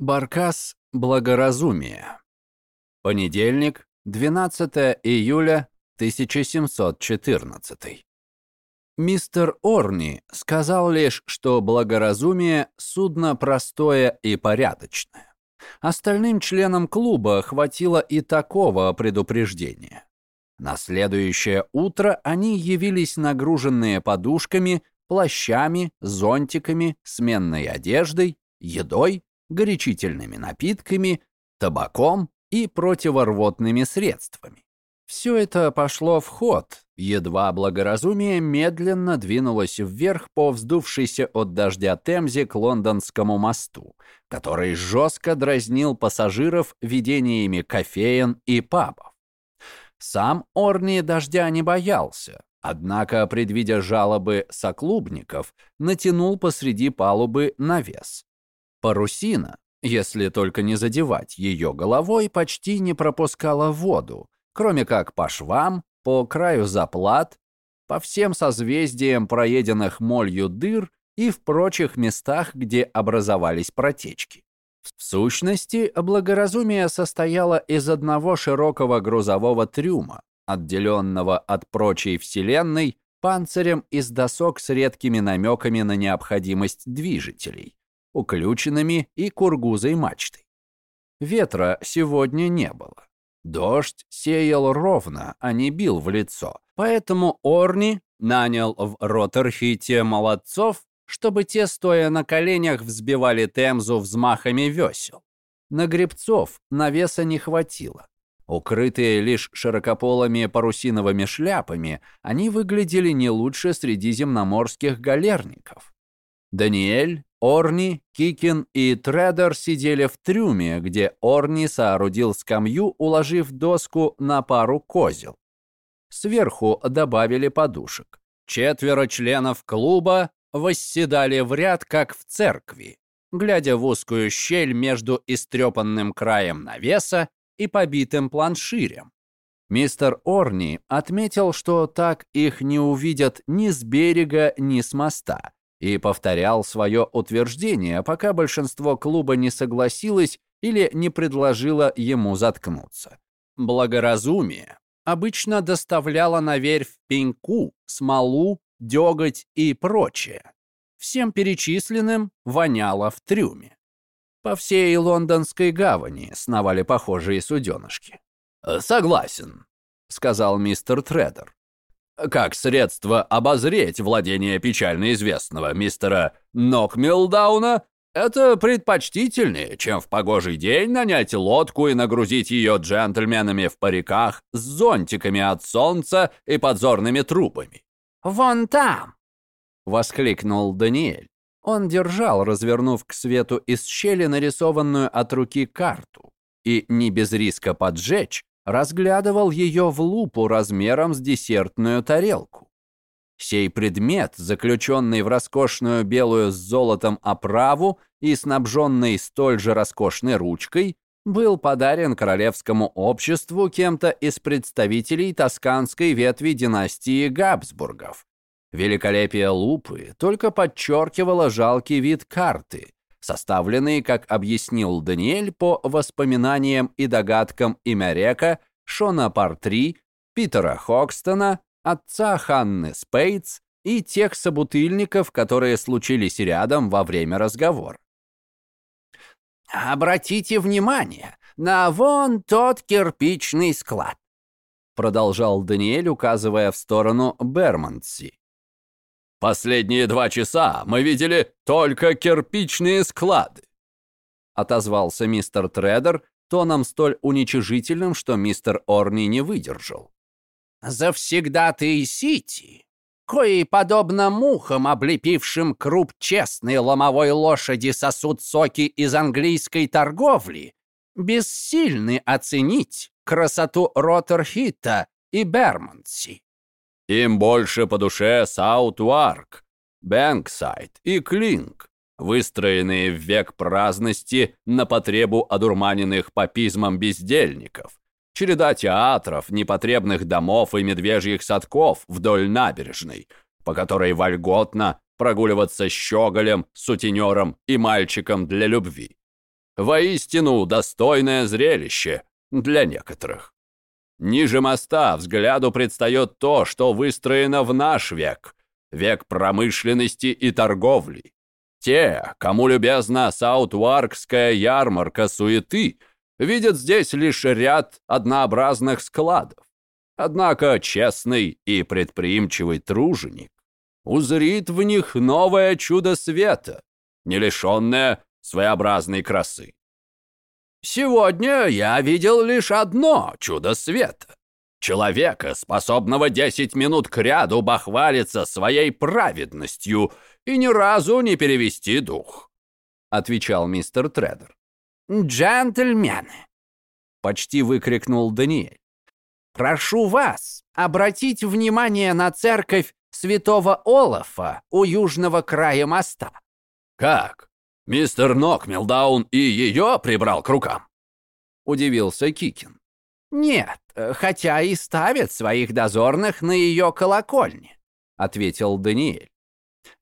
Баркас благоразумия. Понедельник, 12 июля 1714. Мистер Орни сказал лишь, что благоразумие – судно простое и порядочное. Остальным членам клуба хватило и такого предупреждения. На следующее утро они явились нагруженные подушками, плащами, зонтиками, сменной одеждой, едой горячительными напитками, табаком и противорвотными средствами. Все это пошло в ход, едва благоразумие медленно двинулось вверх по вздувшейся от дождя Темзе к лондонскому мосту, который жестко дразнил пассажиров видениями кофеен и пабов. Сам Орни дождя не боялся, однако, предвидя жалобы соклубников, натянул посреди палубы навес. Парусина, если только не задевать ее головой, почти не пропускала воду, кроме как по швам, по краю заплат, по всем созвездиям проеденных молью дыр и в прочих местах, где образовались протечки. В сущности, благоразумие состояло из одного широкого грузового трюма, отделенного от прочей вселенной панцирем из досок с редкими намеками на необходимость движителей, уключенными и кургузой мачтой. Ветра сегодня не было. Дождь сеял ровно, а не бил в лицо. Поэтому Орни нанял в Роттерхите молодцов, чтобы те, стоя на коленях, взбивали Темзу взмахами весел. На гребцов навеса не хватило. Укрытые лишь широкополыми парусиновыми шляпами, они выглядели не лучше средиземноморских галерников. Даниэль, Орни, Кикин и Тредер сидели в трюме, где Орни соорудил скамью, уложив доску на пару козел. Сверху добавили подушек. Четверо членов клуба восседали в ряд, как в церкви, глядя в узкую щель между истрепанным краем навеса и побитым планширем. Мистер Орни отметил, что так их не увидят ни с берега, ни с моста, и повторял свое утверждение, пока большинство клуба не согласилось или не предложило ему заткнуться. Благоразумие обычно доставляло на верфь пеньку, смолу, деготь и прочее. Всем перечисленным воняло в трюме. По всей лондонской гавани сновали похожие суденышки. «Согласен», — сказал мистер Тредер как средство обозреть владение печально известного мистера Нокмилдауна, это предпочтительнее, чем в погожий день нанять лодку и нагрузить ее джентльменами в париках с зонтиками от солнца и подзорными трубами. «Вон там!» — воскликнул Даниэль. Он держал, развернув к свету из щели нарисованную от руки карту, и не без риска поджечь, разглядывал ее в лупу размером с десертную тарелку. Сей предмет, заключенный в роскошную белую с золотом оправу и снабженный столь же роскошной ручкой, был подарен королевскому обществу кем-то из представителей тосканской ветви династии Габсбургов. Великолепие лупы только подчеркивало жалкий вид карты, составленные, как объяснил Даниэль по воспоминаниям и догадкам Имярека, Шона Партри, Питера Хокстона, отца Ханны Спейтс и тех собутыльников, которые случились рядом во время разговора. «Обратите внимание на вон тот кирпичный склад», продолжал Даниэль, указывая в сторону Бермонтси. Последние два часа мы видели только кирпичные склады. Отозвался мистер Тредер тоном столь уничижительным, что мистер Орни не выдержал. «Завсегдатаи Сити, кои, подобно мухам, облепившим круп честной ломовой лошади, сосут соки из английской торговли, бессильны оценить красоту Роттерхита и Бермонси. Им больше по душе Саут-Уарк, Бэнксайд и Клинк, выстроенные в век праздности на потребу одурманенных папизмом бездельников. Череда театров, непотребных домов и медвежьих садков вдоль набережной, по которой вольготно прогуливаться щеголем, сутенером и мальчиком для любви. Воистину достойное зрелище для некоторых. Ниже моста взгляду предстает то, что выстроено в наш век, век промышленности и торговли. Те, кому любезна саутваркская ярмарка суеты, видят здесь лишь ряд однообразных складов. Однако честный и предприимчивый труженик узрит в них новое чудо света, не лишенное своеобразной красы. Сегодня я видел лишь одно чудо света. Человека, способного десять минут кряду бахвалиться своей праведностью и ни разу не перевести дух, отвечал мистер Тредер. «Джентльмены!» — почти выкрикнул Даниэль. «Прошу вас обратить внимание на церковь святого Олафа у южного края моста». «Как? Мистер Нокмилдаун и ее прибрал к рукам?» — удивился Кикин. «Нет, хотя и ставят своих дозорных на ее колокольне», — ответил Даниэль.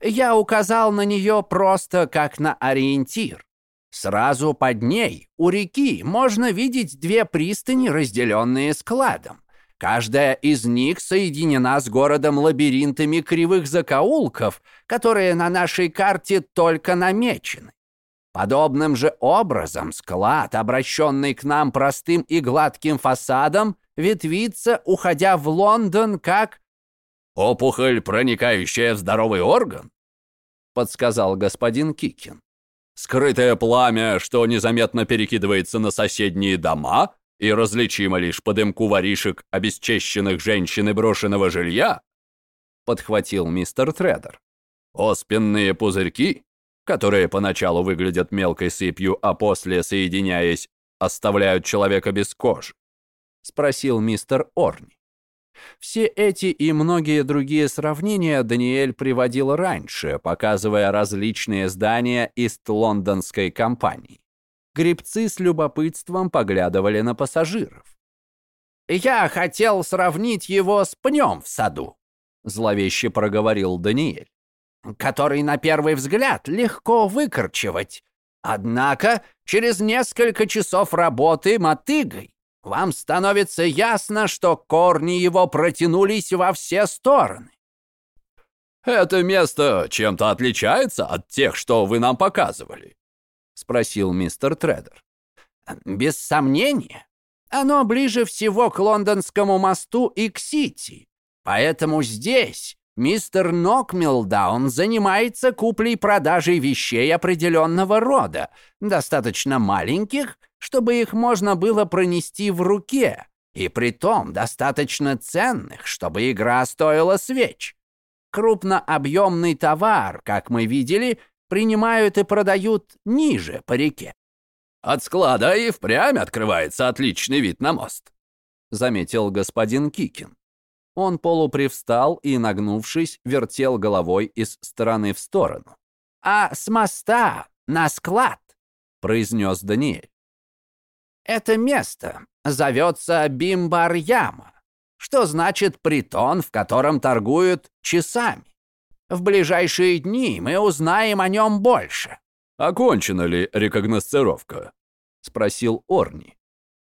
«Я указал на нее просто как на ориентир. Сразу под ней, у реки, можно видеть две пристани, разделенные складом. Каждая из них соединена с городом лабиринтами кривых закоулков, которые на нашей карте только намечены. Подобным же образом склад, обращенный к нам простым и гладким фасадом, ветвится, уходя в Лондон, как... «Опухоль, проникающая в здоровый орган?» — подсказал господин Кикин. «Скрытое пламя, что незаметно перекидывается на соседние дома и различимо лишь по дымку воришек обесчещенных женщин и брошенного жилья?» — подхватил мистер Тредер. «Оспенные пузырьки, которые поначалу выглядят мелкой сыпью, а после, соединяясь, оставляют человека без кожи?» — спросил мистер Орни. Все эти и многие другие сравнения Даниэль приводил раньше, показывая различные здания Ист-Лондонской компании. Грибцы с любопытством поглядывали на пассажиров. «Я хотел сравнить его с пнем в саду», — зловеще проговорил Даниэль который на первый взгляд легко выкорчевать. Однако через несколько часов работы мотыгой вам становится ясно, что корни его протянулись во все стороны. «Это место чем-то отличается от тех, что вы нам показывали?» — спросил мистер Тредер. «Без сомнения. Оно ближе всего к лондонскому мосту и к Сити. Поэтому здесь Мистер Нокмилдаун занимается куплей-продажей вещей определенного рода, достаточно маленьких, чтобы их можно было пронести в руке, и притом достаточно ценных, чтобы игра стоила свеч. Крупнообъемный товар, как мы видели, принимают и продают ниже по реке. «От склада и впрямь открывается отличный вид на мост», заметил господин Кикин. Он полупривстал и, нагнувшись, вертел головой из стороны в сторону. «А с моста на склад», — произнес Даниэль. «Это место зовется Бимбар-Яма, что значит притон, в котором торгуют часами. В ближайшие дни мы узнаем о нем больше». «Окончена ли рекогносцировка?» — спросил Орни.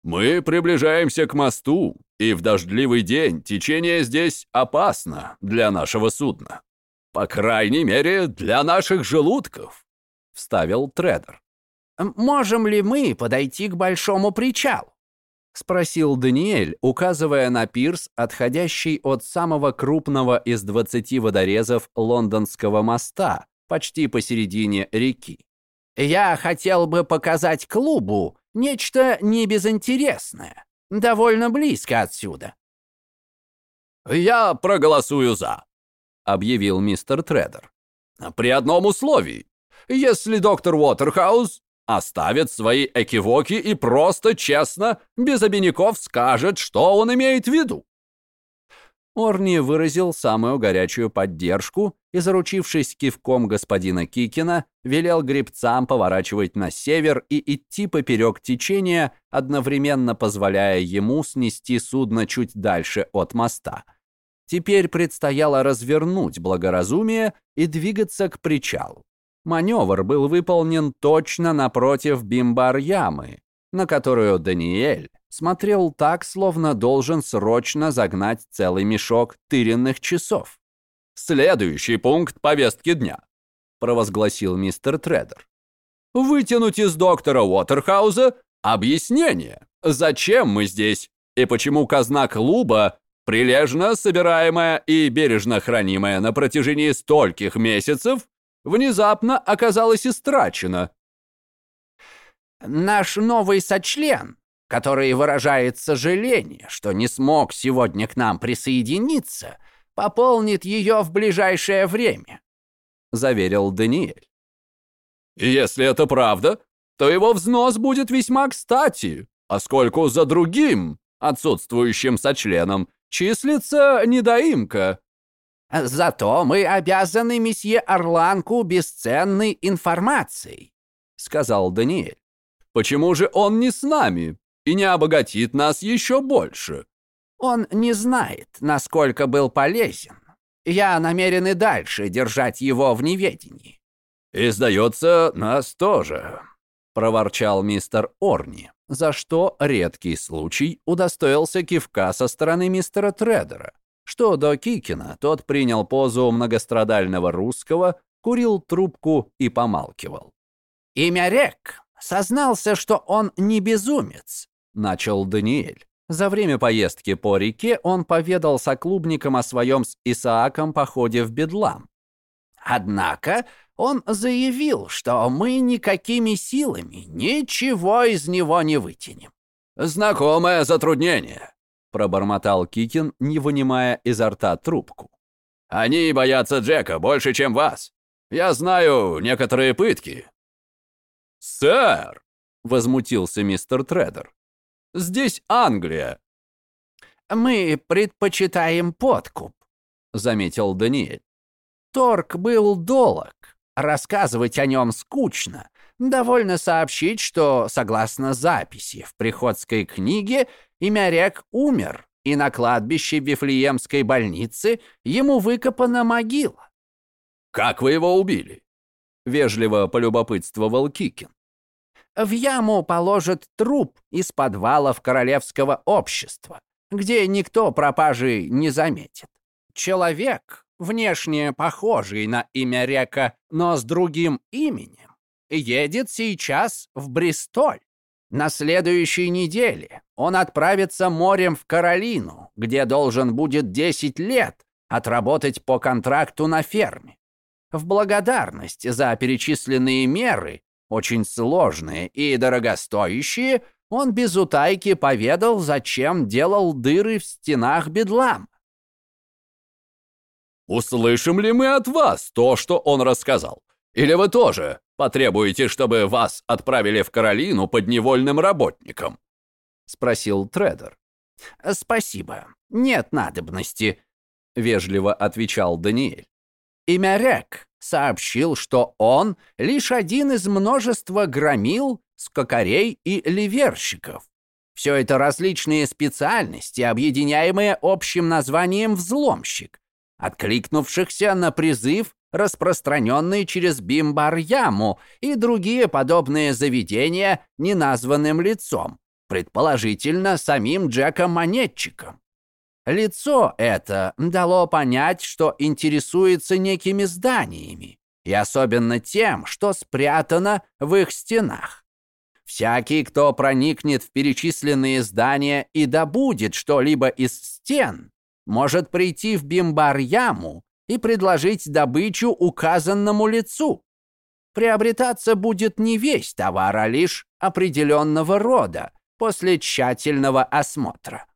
«Мы приближаемся к мосту, и в дождливый день течение здесь опасно для нашего судна. По крайней мере, для наших желудков», — вставил Тредер. «Можем ли мы подойти к большому причалу?» — спросил Даниэль, указывая на пирс, отходящий от самого крупного из двадцати водорезов лондонского моста, почти посередине реки. «Я хотел бы показать клубу Нечто небезынтересное. Довольно близко отсюда. «Я проголосую за», — объявил мистер Тредер. «При одном условии. Если доктор Уотерхаус оставит свои экивоки и просто честно, без обиняков скажет, что он имеет в виду. Орни выразил самую горячую поддержку и, заручившись кивком господина Кикина, велел гребцам поворачивать на север и идти поперек течения, одновременно позволяя ему снести судно чуть дальше от моста. Теперь предстояло развернуть благоразумие и двигаться к причалу. Маневр был выполнен точно напротив бимбар-ямы, на которую Даниэль смотрел так, словно должен срочно загнать целый мешок тыренных часов. «Следующий пункт повестки дня», — провозгласил мистер Тредер. «Вытянуть из доктора Уотерхауза объяснение, зачем мы здесь и почему казна клуба, прилежно собираемая и бережно хранимая на протяжении стольких месяцев, внезапно оказалась истрачена». «Наш новый сочлен который выражает сожаление, что не смог сегодня к нам присоединиться, пополнит ее в ближайшее время», — заверил Даниэль. «Если это правда, то его взнос будет весьма кстати, поскольку за другим, отсутствующим сочленом, числится недоимка». «Зато мы обязаны месье Орланку бесценной информацией», — сказал Даниэль. «Почему же он не с нами?» и не обогатит нас еще больше. Он не знает, насколько был полезен. Я намерен и дальше держать его в неведении. И, сдается, нас тоже, проворчал мистер Орни, за что редкий случай удостоился кивка со стороны мистера Тредера. Что до Кикина, тот принял позу многострадального русского, курил трубку и помалкивал. «Имя Рек сознался, что он не безумец, начал Даниэль. За время поездки по реке он поведал соклубникам о своем с Исааком походе в Бедлам. Однако он заявил, что мы никакими силами ничего из него не вытянем. «Знакомое затруднение», — пробормотал Кикин, не вынимая изо рта трубку. «Они боятся Джека больше, чем вас. Я знаю некоторые пытки». «Сэр!» — возмутился мистер Тредер. Здесь Англия». «Мы предпочитаем подкуп», — заметил Даниэль. «Торг был долг. Рассказывать о нем скучно. Довольно сообщить, что, согласно записи в приходской книге, Имярек умер, и на кладбище Вифлеемской больницы ему выкопана могила». «Как вы его убили?» — вежливо полюбопытствовал Кикин в яму положат труп из подвалов королевского общества, где никто пропажи не заметит. Человек, внешне похожий на имя Река, но с другим именем, едет сейчас в Бристоль. На следующей неделе он отправится морем в Каролину, где должен будет 10 лет отработать по контракту на ферме. В благодарность за перечисленные меры очень сложные и дорогостоящие, он без утайки поведал, зачем делал дыры в стенах бедлам. «Услышим ли мы от вас то, что он рассказал? Или вы тоже потребуете, чтобы вас отправили в Каролину подневольным работником?» — спросил Тредер. «Спасибо, нет надобности», — вежливо отвечал Даниэль. «Имя Рек сообщил, что он лишь один из множества громил, скакарей и ливерщиков. Все это различные специальности, объединяемые общим названием «взломщик», откликнувшихся на призыв, распространенный через Бимбар-Яму и другие подобные заведения неназванным лицом, предположительно самим Джеком Монетчиком. Лицо это дало понять, что интересуется некими зданиями, и особенно тем, что спрятано в их стенах. Всякий, кто проникнет в перечисленные здания и добудет что-либо из стен, может прийти в Бимбар-яму и предложить добычу указанному лицу. Приобретаться будет не весь товар, а лишь определенного рода после тщательного осмотра.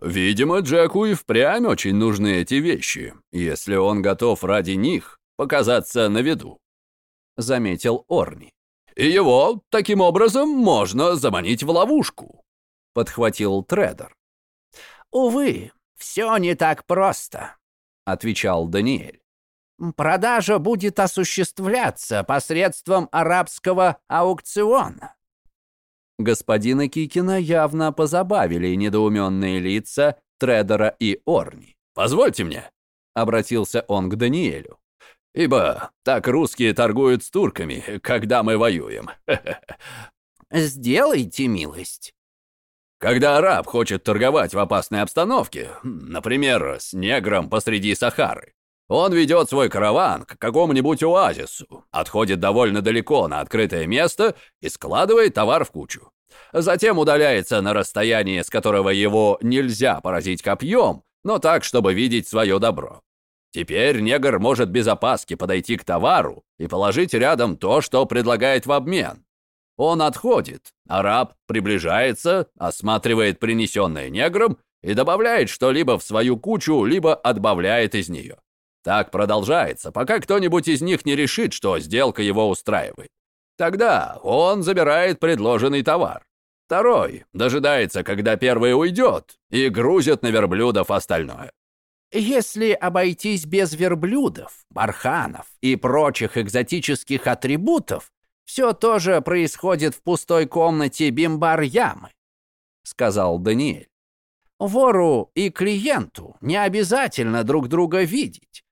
Видимо, Джеку и впрямь очень нужны эти вещи, если он готов ради них показаться на виду», — заметил Орни. «И его таким образом можно заманить в ловушку», — подхватил Тредер. «Увы, все не так просто», — отвечал Даниэль. «Продажа будет осуществляться посредством арабского аукциона. Господина Кикина явно позабавили недоуменные лица Тредера и Орни. «Позвольте мне», — обратился он к Даниэлю. Ибо так русские торгуют с турками, когда мы воюем. Сделайте милость. Когда араб хочет торговать в опасной обстановке, например, с негром посреди Сахары, он ведет свой караван к какому-нибудь оазису, отходит довольно далеко на открытое место и складывает товар в кучу. Затем удаляется на расстояние, с которого его нельзя поразить копьем, но так, чтобы видеть свое добро. Теперь негр может без опаски подойти к товару и положить рядом то, что предлагает в обмен. Он отходит, араб приближается, осматривает принесенное негром и добавляет что-либо в свою кучу, либо отбавляет из нее. Так продолжается, пока кто-нибудь из них не решит, что сделка его устраивает. Тогда он забирает предложенный товар. Второй дожидается, когда первый уйдет, и грузит на верблюдов остальное. Если обойтись без верблюдов, барханов и прочих экзотических атрибутов, все тоже происходит в пустой комнате бимбар-ямы, сказал Даниэль. Вору и клиенту не обязательно друг друга видеть.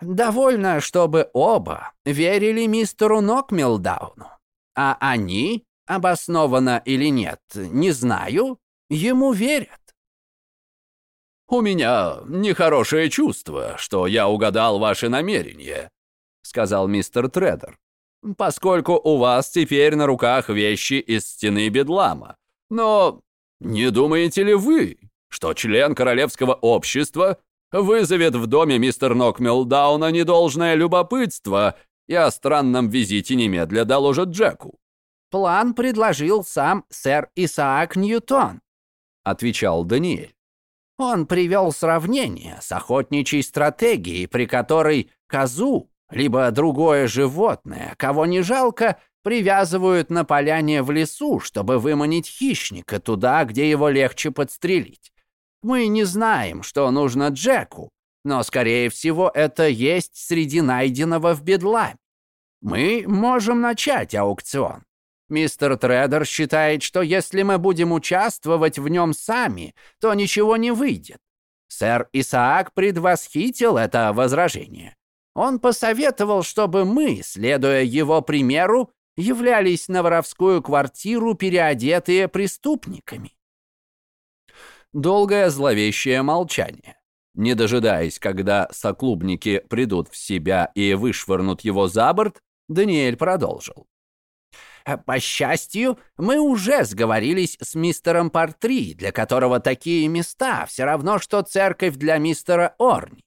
Довольно, чтобы оба верили мистеру Нокмилдауну. А они, обоснованно или нет, не знаю, ему верят. «У меня нехорошее чувство, что я угадал ваши намерения», сказал мистер Тредер, «поскольку у вас теперь на руках вещи из стены Бедлама. Но не думаете ли вы, что член королевского общества вызовет в доме мистер Нокмелдауна недолжное любопытство и о странном визите немедля доложит Джеку. «План предложил сам сэр Исаак Ньютон», — отвечал Даниэль. Он привел сравнение с охотничьей стратегией, при которой козу, либо другое животное, кого не жалко, привязывают на поляне в лесу, чтобы выманить хищника туда, где его легче подстрелить. Мы не знаем, что нужно Джеку, но, скорее всего, это есть среди найденного в бедламе. Мы можем начать аукцион. Мистер Тредер считает, что если мы будем участвовать в нем сами, то ничего не выйдет. Сэр Исаак предвосхитил это возражение. Он посоветовал, чтобы мы, следуя его примеру, являлись на воровскую квартиру переодетые преступниками. Долгое зловещее молчание. Не дожидаясь, когда соклубники придут в себя и вышвырнут его за борт, Даниэль продолжил. «По счастью, мы уже сговорились с мистером Партри, для которого такие места все равно, что церковь для мистера Орни.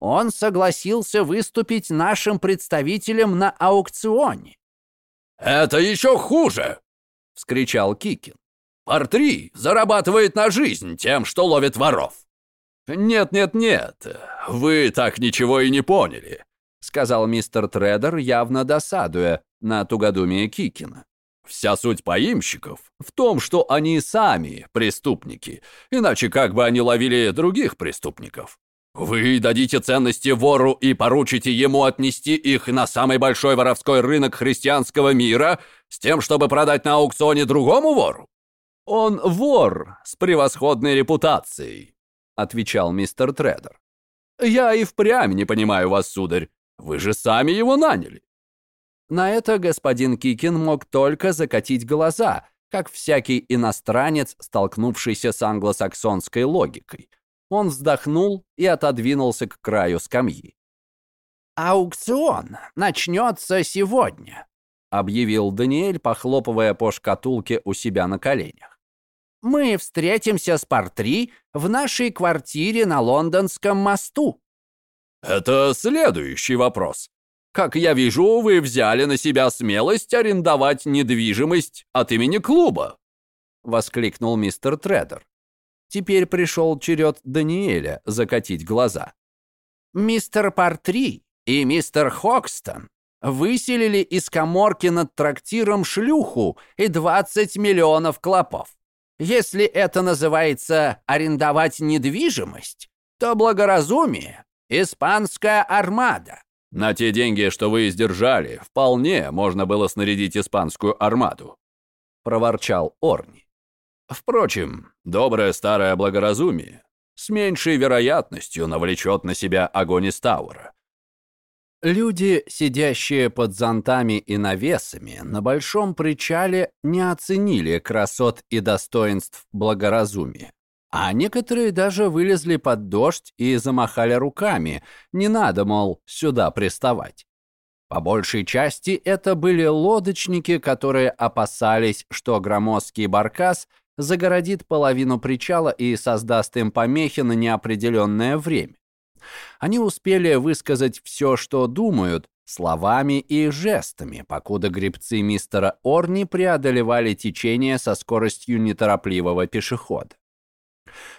Он согласился выступить нашим представителем на аукционе». «Это еще хуже!» — вскричал Кикин. Портри зарабатывает на жизнь тем, что ловит воров». «Нет-нет-нет, вы так ничего и не поняли», сказал мистер Тредер, явно досадуя на тугодумие Кикина. «Вся суть поимщиков в том, что они сами преступники, иначе как бы они ловили других преступников. Вы дадите ценности вору и поручите ему отнести их на самый большой воровской рынок христианского мира с тем, чтобы продать на аукционе другому вору? «Он вор с превосходной репутацией», — отвечал мистер Тредер. «Я и впрямь не понимаю вас, сударь. Вы же сами его наняли». На это господин Кикин мог только закатить глаза, как всякий иностранец, столкнувшийся с англосаксонской логикой. Он вздохнул и отодвинулся к краю скамьи. «Аукцион начнется сегодня», — объявил Даниэль, похлопывая по шкатулке у себя на коленях мы встретимся с Портри в нашей квартире на Лондонском мосту». «Это следующий вопрос. Как я вижу, вы взяли на себя смелость арендовать недвижимость от имени клуба», — воскликнул мистер Тредер. Теперь пришел черед Даниэля закатить глаза. «Мистер Портри и мистер Хокстон выселили из коморки над трактиром шлюху и 20 миллионов клопов. Если это называется арендовать недвижимость, то благоразумие – испанская армада. На те деньги, что вы издержали, вполне можно было снарядить испанскую армаду, проворчал Орни. Впрочем, доброе старое благоразумие с меньшей вероятностью навлечет на себя огонь из Тауэра. Люди, сидящие под зонтами и навесами, на большом причале не оценили красот и достоинств благоразумия. А некоторые даже вылезли под дождь и замахали руками. Не надо, мол, сюда приставать. По большей части это были лодочники, которые опасались, что громоздкий баркас загородит половину причала и создаст им помехи на неопределенное время. Они успели высказать все, что думают, словами и жестами, покуда гребцы мистера Орни преодолевали течение со скоростью неторопливого пешехода.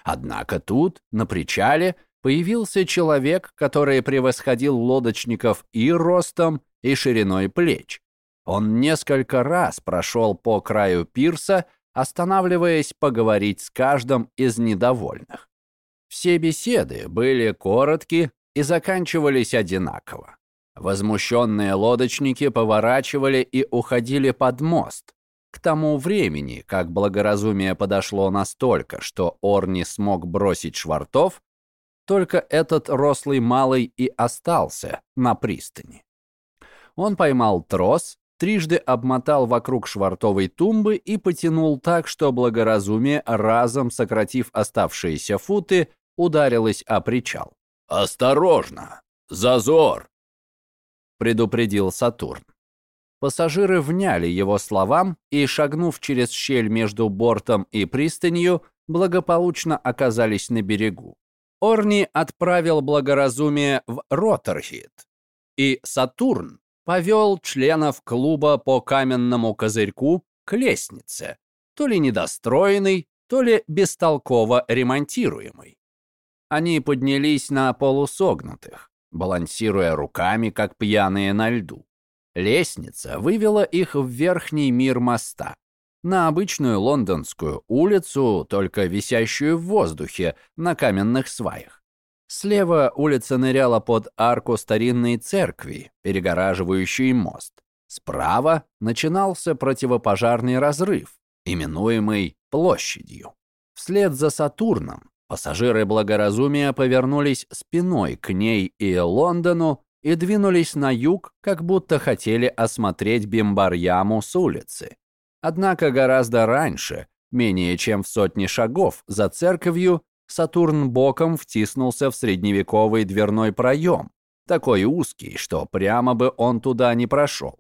Однако тут, на причале, появился человек, который превосходил лодочников и ростом, и шириной плеч. Он несколько раз прошел по краю пирса, останавливаясь поговорить с каждым из недовольных. Все беседы были коротки и заканчивались одинаково. Возмущенные лодочники поворачивали и уходили под мост. К тому времени, как благоразумие подошло настолько, что Орни смог бросить швартов, только этот рослый малый и остался на пристани. Он поймал трос, трижды обмотал вокруг швартовой тумбы и потянул так, что благоразумие, разом сократив оставшиеся футы, ударилась о причал. «Осторожно! Зазор!» — предупредил Сатурн. Пассажиры вняли его словам и, шагнув через щель между бортом и пристанью, благополучно оказались на берегу. Орни отправил благоразумие в Роттерхит, и Сатурн повел членов клуба по каменному козырьку к лестнице, то ли недостроенной, то ли бестолково ремонтируемой. Они поднялись на полусогнутых, балансируя руками, как пьяные на льду. Лестница вывела их в верхний мир моста, на обычную лондонскую улицу, только висящую в воздухе на каменных сваях. Слева улица ныряла под арку старинной церкви, перегораживающей мост. Справа начинался противопожарный разрыв, именуемый площадью. Вслед за Сатурном Пассажиры благоразумия повернулись спиной к ней и Лондону и двинулись на юг, как будто хотели осмотреть Бимбарьяму с улицы. Однако гораздо раньше, менее чем в сотне шагов за церковью, Сатурн боком втиснулся в средневековый дверной проем, такой узкий, что прямо бы он туда не прошел.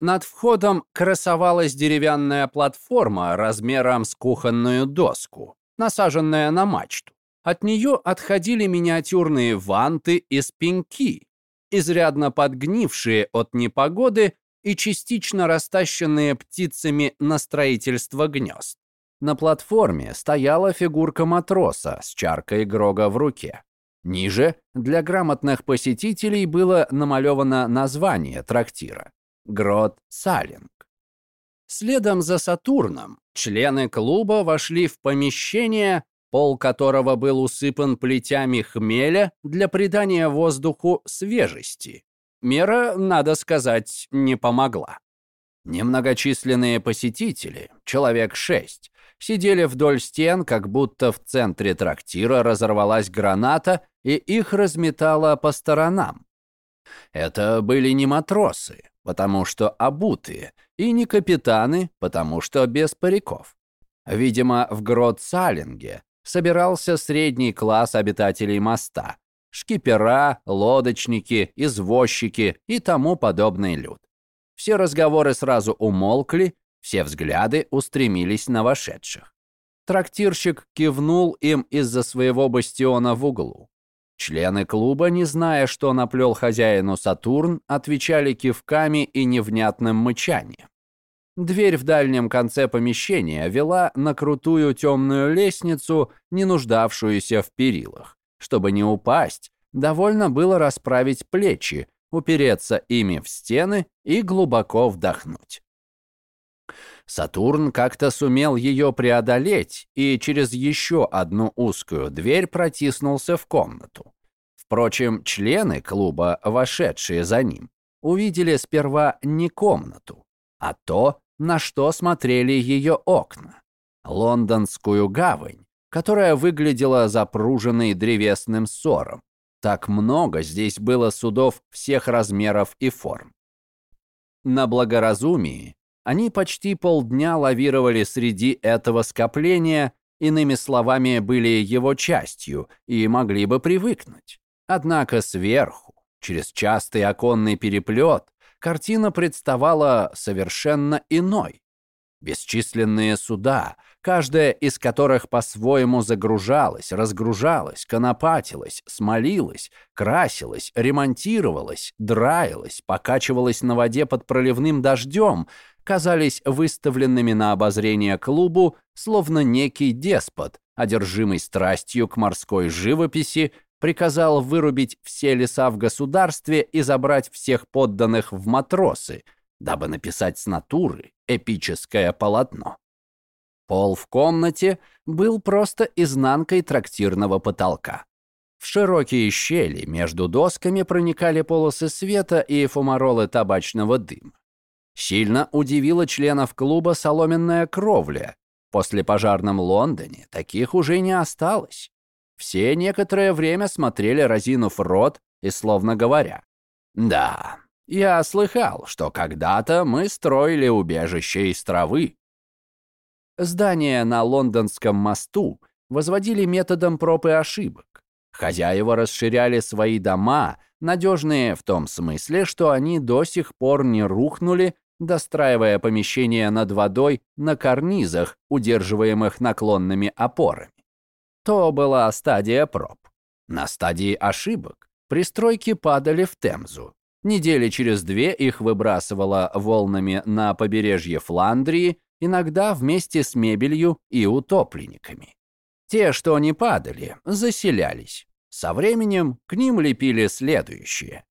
Над входом красовалась деревянная платформа размером с кухонную доску насаженная на мачту. От нее отходили миниатюрные ванты из пеньки, изрядно подгнившие от непогоды и частично растащенные птицами на строительство гнезд. На платформе стояла фигурка матроса с чаркой Грога в руке. Ниже для грамотных посетителей было намалевано название трактира – Грот Салинг. Следом за Сатурном члены клуба вошли в помещение, пол которого был усыпан плетями хмеля для придания воздуху свежести. Мера, надо сказать, не помогла. Немногочисленные посетители, человек шесть, сидели вдоль стен, как будто в центре трактира разорвалась граната и их разметало по сторонам. Это были не матросы, потому что обутые, и не капитаны, потому что без париков. Видимо, в Грот-Салинге собирался средний класс обитателей моста, шкипера, лодочники, извозчики и тому подобный люд. Все разговоры сразу умолкли, все взгляды устремились на вошедших. Трактирщик кивнул им из-за своего бастиона в углу. Члены клуба, не зная, что наплел хозяину Сатурн, отвечали кивками и невнятным мычанием. Дверь в дальнем конце помещения вела на крутую темную лестницу, не нуждавшуюся в перилах. Чтобы не упасть, довольно было расправить плечи, упереться ими в стены и глубоко вдохнуть. Сатурн как-то сумел ее преодолеть и через еще одну узкую дверь протиснулся в комнату. Впрочем, члены клуба, вошедшие за ним, увидели сперва не комнату, а то, на что смотрели ее окна. Лондонскую гавань, которая выглядела запруженной древесным ссором. Так много здесь было судов всех размеров и форм. На благоразумии они почти полдня лавировали среди этого скопления, иными словами, были его частью и могли бы привыкнуть. Однако сверху, через частый оконный переплет, картина представала совершенно иной. Бесчисленные суда, каждая из которых по-своему загружалась, разгружалась, конопатилась, смолилась, красилась, ремонтировалась, драилась, покачивалась на воде под проливным дождем, казались выставленными на обозрение клубу, словно некий деспот, одержимый страстью к морской живописи, приказал вырубить все леса в государстве и забрать всех подданных в матросы – дабы написать с натуры эпическое полотно. Пол в комнате был просто изнанкой трактирного потолка. В широкие щели между досками проникали полосы света и фумаролы табачного дыма. Сильно удивила членов клуба соломенная кровля. После пожарном Лондоне таких уже не осталось. Все некоторое время смотрели, разинув рот и словно говоря. «Да, я слыхал, что когда-то мы строили убежище из травы. Здания на Лондонском мосту возводили методом проб и ошибок. Хозяева расширяли свои дома, надежные в том смысле, что они до сих пор не рухнули, достраивая помещения над водой на карнизах, удерживаемых наклонными опорами. То была стадия проб. На стадии ошибок пристройки падали в Темзу, Недели через две их выбрасывало волнами на побережье Фландрии, иногда вместе с мебелью и утопленниками. Те, что не падали, заселялись. Со временем к ним лепили следующее.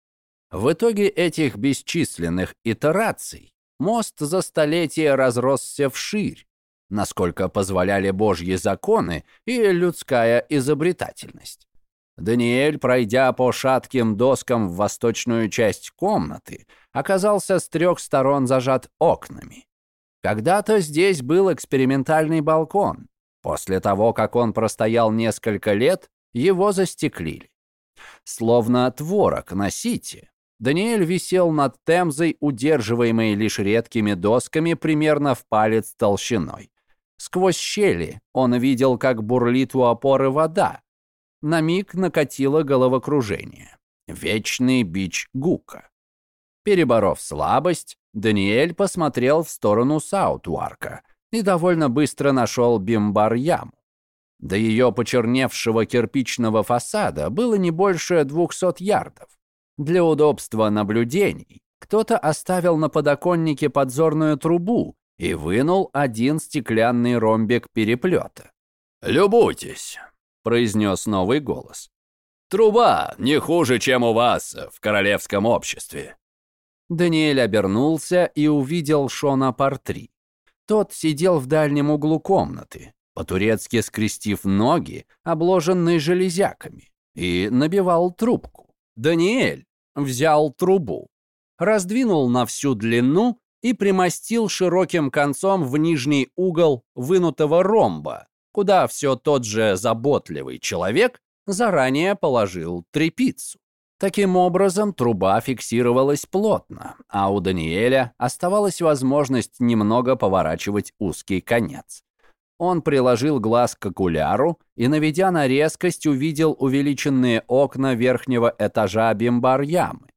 В итоге этих бесчисленных итераций мост за столетия разросся вширь, насколько позволяли божьи законы и людская изобретательность. Даниэль, пройдя по шатким доскам в восточную часть комнаты, оказался с трех сторон зажат окнами. Когда-то здесь был экспериментальный балкон. После того, как он простоял несколько лет, его застеклили. Словно творог на сите, Даниэль висел над Темзой, удерживаемой лишь редкими досками примерно в палец толщиной. Сквозь щели он видел, как бурлит у опоры вода, на миг накатило головокружение. Вечный бич Гука. Переборов слабость, Даниэль посмотрел в сторону Саутуарка и довольно быстро нашел бимбар-яму. До ее почерневшего кирпичного фасада было не больше 200 ярдов. Для удобства наблюдений кто-то оставил на подоконнике подзорную трубу и вынул один стеклянный ромбик переплета. «Любуйтесь, — произнес новый голос. «Труба не хуже, чем у вас в королевском обществе». Даниэль обернулся и увидел Шона Партри. Тот сидел в дальнем углу комнаты, по-турецки скрестив ноги, обложенные железяками, и набивал трубку. Даниэль взял трубу, раздвинул на всю длину и примостил широким концом в нижний угол вынутого ромба, куда все тот же заботливый человек заранее положил трепицу. Таким образом, труба фиксировалась плотно, а у Даниэля оставалась возможность немного поворачивать узкий конец. Он приложил глаз к окуляру и, наведя на резкость, увидел увеличенные окна верхнего этажа бимбар-ямы.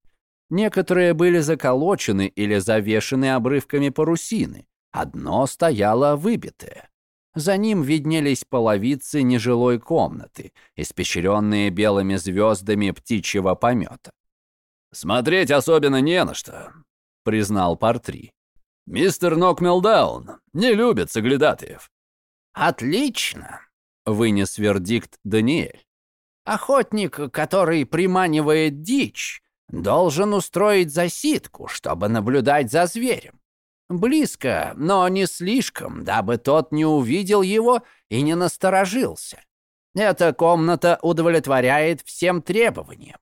Некоторые были заколочены или завешены обрывками парусины. Одно стояло выбитое. За ним виднелись половицы нежилой комнаты, испещренные белыми звездами птичьего помета. «Смотреть особенно не на что», — признал Партри. «Мистер Нокмелдаун не любит соглядатаев». «Отлично», — вынес вердикт Даниэль. «Охотник, который приманивает дичь, должен устроить засидку, чтобы наблюдать за зверем. Близко, но не слишком, дабы тот не увидел его и не насторожился. Эта комната удовлетворяет всем требованиям.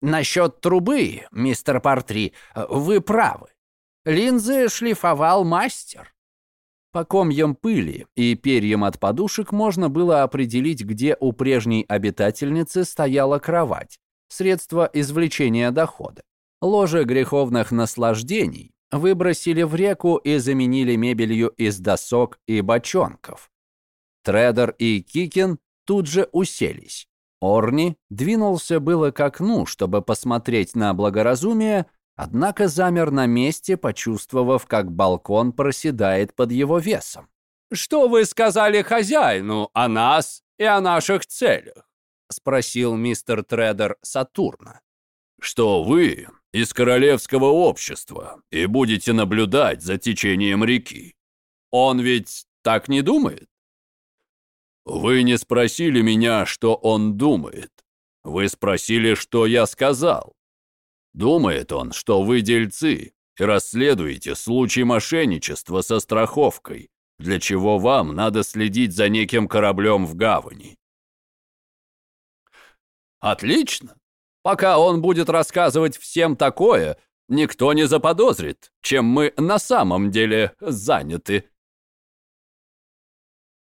Насчет трубы, мистер Партри, вы правы. Линзы шлифовал мастер. По комьям пыли и перьям от подушек можно было определить, где у прежней обитательницы стояла кровать, средство извлечения дохода. Ложе греховных наслаждений выбросили в реку и заменили мебелью из досок и бочонков. Тредер и Кикин тут же уселись. Орни двинулся было к окну, чтобы посмотреть на благоразумие, однако замер на месте, почувствовав, как балкон проседает под его весом. «Что вы сказали хозяину о нас и о наших целях?» — спросил мистер Тредер Сатурна. «Что вы из королевского общества и будете наблюдать за течением реки. Он ведь так не думает?» «Вы не спросили меня, что он думает. Вы спросили, что я сказал. Думает он, что вы дельцы и расследуете случай мошенничества со страховкой, для чего вам надо следить за неким кораблем в гавани. Отлично. Пока он будет рассказывать всем такое, никто не заподозрит, чем мы на самом деле заняты.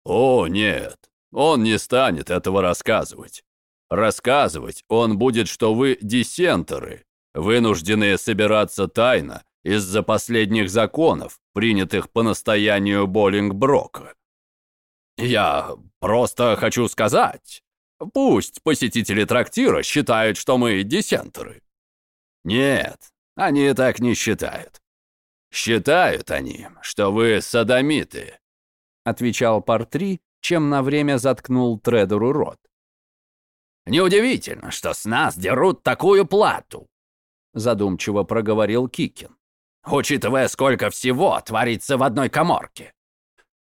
О, нет, он не станет этого рассказывать. Рассказывать он будет, что вы диссентеры, вынужденные собираться тайно из-за последних законов, принятых по настоянию Боллингброка. Я просто хочу сказать, пусть посетители трактира считают, что мы диссентеры. Нет, они так не считают. Считают они, что вы садомиты, отвечал Партри, чем на время заткнул Тредеру рот. «Неудивительно, что с нас дерут такую плату», задумчиво проговорил Кикин. «Учитывая, сколько всего творится в одной коморке».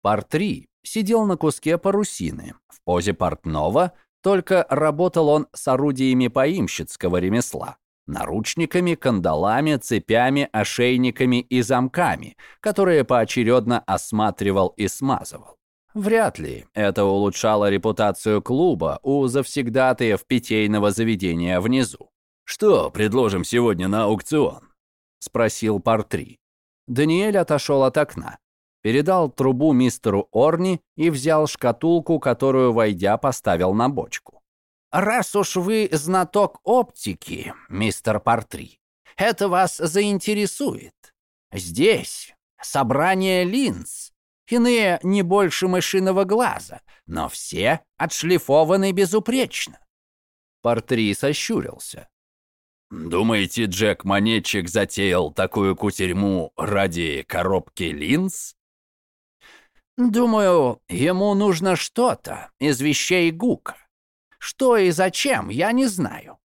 Партри сидел на куске парусины в позе портного, только работал он с орудиями поимщицкого ремесла наручниками, кандалами, цепями, ошейниками и замками, которые поочередно осматривал и смазывал. Вряд ли это улучшало репутацию клуба у завсегдатаев питейного заведения внизу. «Что предложим сегодня на аукцион?» — спросил Партри. Даниэль отошел от окна, передал трубу мистеру Орни и взял шкатулку, которую, войдя, поставил на бочку. «Раз уж вы знаток оптики, мистер Партри, это вас заинтересует. Здесь собрание линз, Иные не больше мышиного глаза, но все отшлифованы безупречно. Портри сощурился. «Думаете, Джек Монетчик затеял такую кутерьму ради коробки линз?» «Думаю, ему нужно что-то из вещей Гука. Что и зачем, я не знаю.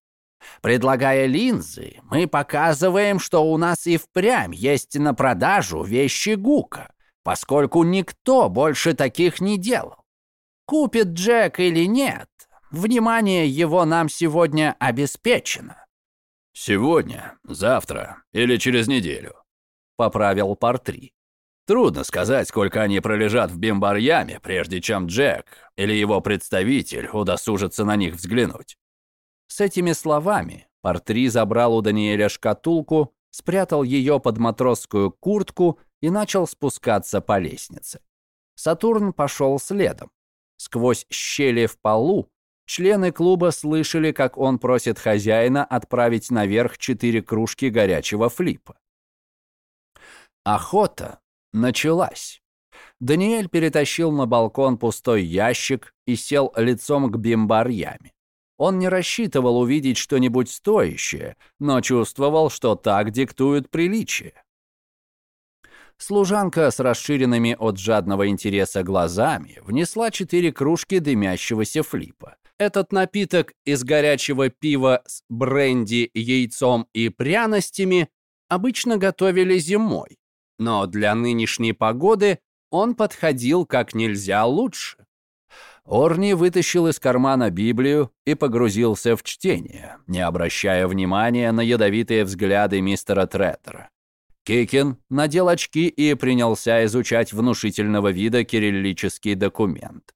Предлагая линзы, мы показываем, что у нас и впрямь есть на продажу вещи Гука, поскольку никто больше таких не делал. Купит Джек или нет, внимание его нам сегодня обеспечено. «Сегодня, завтра или через неделю», — поправил Партри. «Трудно сказать, сколько они пролежат в бимбарьяме, прежде чем Джек или его представитель удосужится на них взглянуть». С этими словами Партри забрал у Даниэля шкатулку, спрятал ее под матросскую куртку и начал спускаться по лестнице. Сатурн пошел следом. Сквозь щели в полу члены клуба слышали, как он просит хозяина отправить наверх четыре кружки горячего флипа. Охота началась. Даниэль перетащил на балкон пустой ящик и сел лицом к бимбар-яме. Он не рассчитывал увидеть что-нибудь стоящее, но чувствовал, что так диктуют приличие. Служанка с расширенными от жадного интереса глазами внесла четыре кружки дымящегося флипа. Этот напиток из горячего пива с бренди, яйцом и пряностями обычно готовили зимой, но для нынешней погоды он подходил как нельзя лучше. Орни вытащил из кармана Библию и погрузился в чтение, не обращая внимания на ядовитые взгляды мистера Треттера. Кикин надел очки и принялся изучать внушительного вида кириллический документ.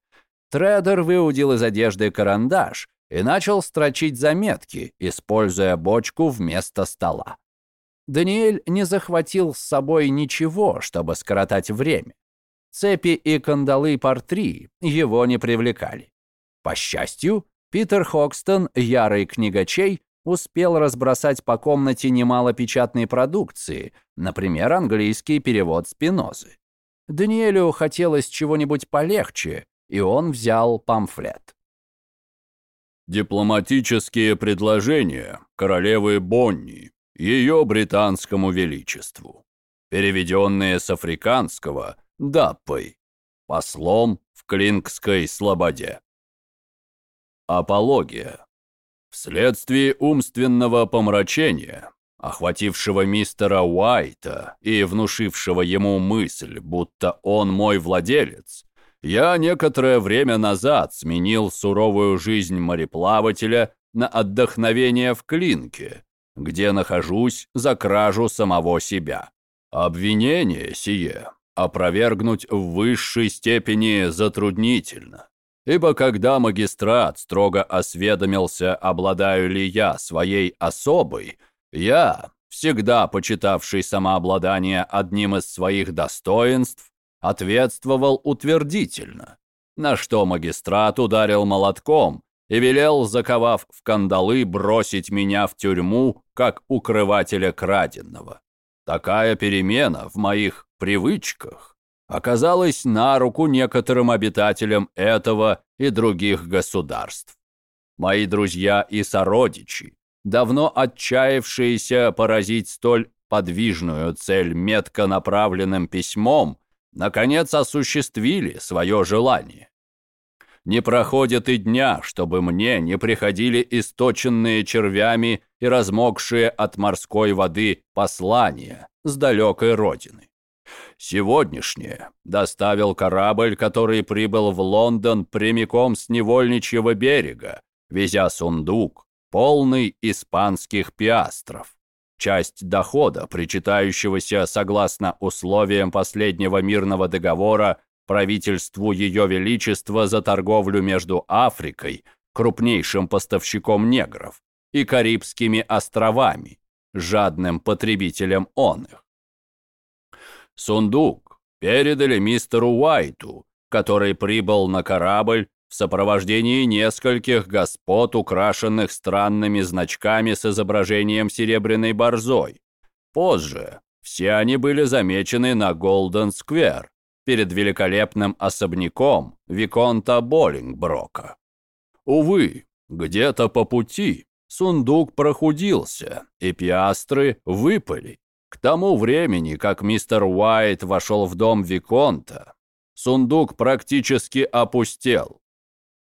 Тредер выудил из одежды карандаш и начал строчить заметки, используя бочку вместо стола. Даниэль не захватил с собой ничего, чтобы скоротать время. Цепи и кандалы портри его не привлекали. По счастью, Питер Хокстон, ярый книгачей, успел разбросать по комнате немало печатной продукции, например, английский перевод Спинозы. Даниэлю хотелось чего-нибудь полегче, и он взял памфлет. «Дипломатические предложения королевы Бонни, ее британскому величеству, переведенные с африканского Даппой, послом в Клингской слободе. Апология. Вследствие умственного помрачения, охватившего мистера Уайта и внушившего ему мысль, будто он мой владелец, я некоторое время назад сменил суровую жизнь мореплавателя на отдохновение в Клинке, где нахожусь за кражу самого себя. Обвинение сие опровергнуть в высшей степени затруднительно. Ибо когда магистрат строго осведомился, обладаю ли я своей особой, я, всегда почитавший самообладание одним из своих достоинств, ответствовал утвердительно, на что магистрат ударил молотком и велел, заковав в кандалы, бросить меня в тюрьму, как укрывателя краденного. Такая перемена в моих привычках оказалась на руку некоторым обитателям этого и других государств. Мои друзья и сородичи, давно отчаявшиеся поразить столь подвижную цель метко направленным письмом, наконец осуществили свое желание. Не проходит и дня, чтобы мне не приходили источенные червями и размокшие от морской воды послания с далекой родины. Сегодняшнее доставил корабль, который прибыл в Лондон прямиком с невольничьего берега, везя сундук, полный испанских пиастров. Часть дохода, причитающегося согласно условиям последнего мирного договора правительству Ее Величества за торговлю между Африкой, крупнейшим поставщиком негров, и Карибскими островами, жадным потребителем он их. Сундук передали мистеру Уайту, который прибыл на корабль в сопровождении нескольких господ, украшенных странными значками с изображением серебряной борзой. Позже все они были замечены на Голден-сквер перед великолепным особняком Виконта Боллингброка. Увы, где-то по пути сундук прохудился, и пиастры выпали. К тому времени, как мистер Уайт вошел в дом Виконта, сундук практически опустел.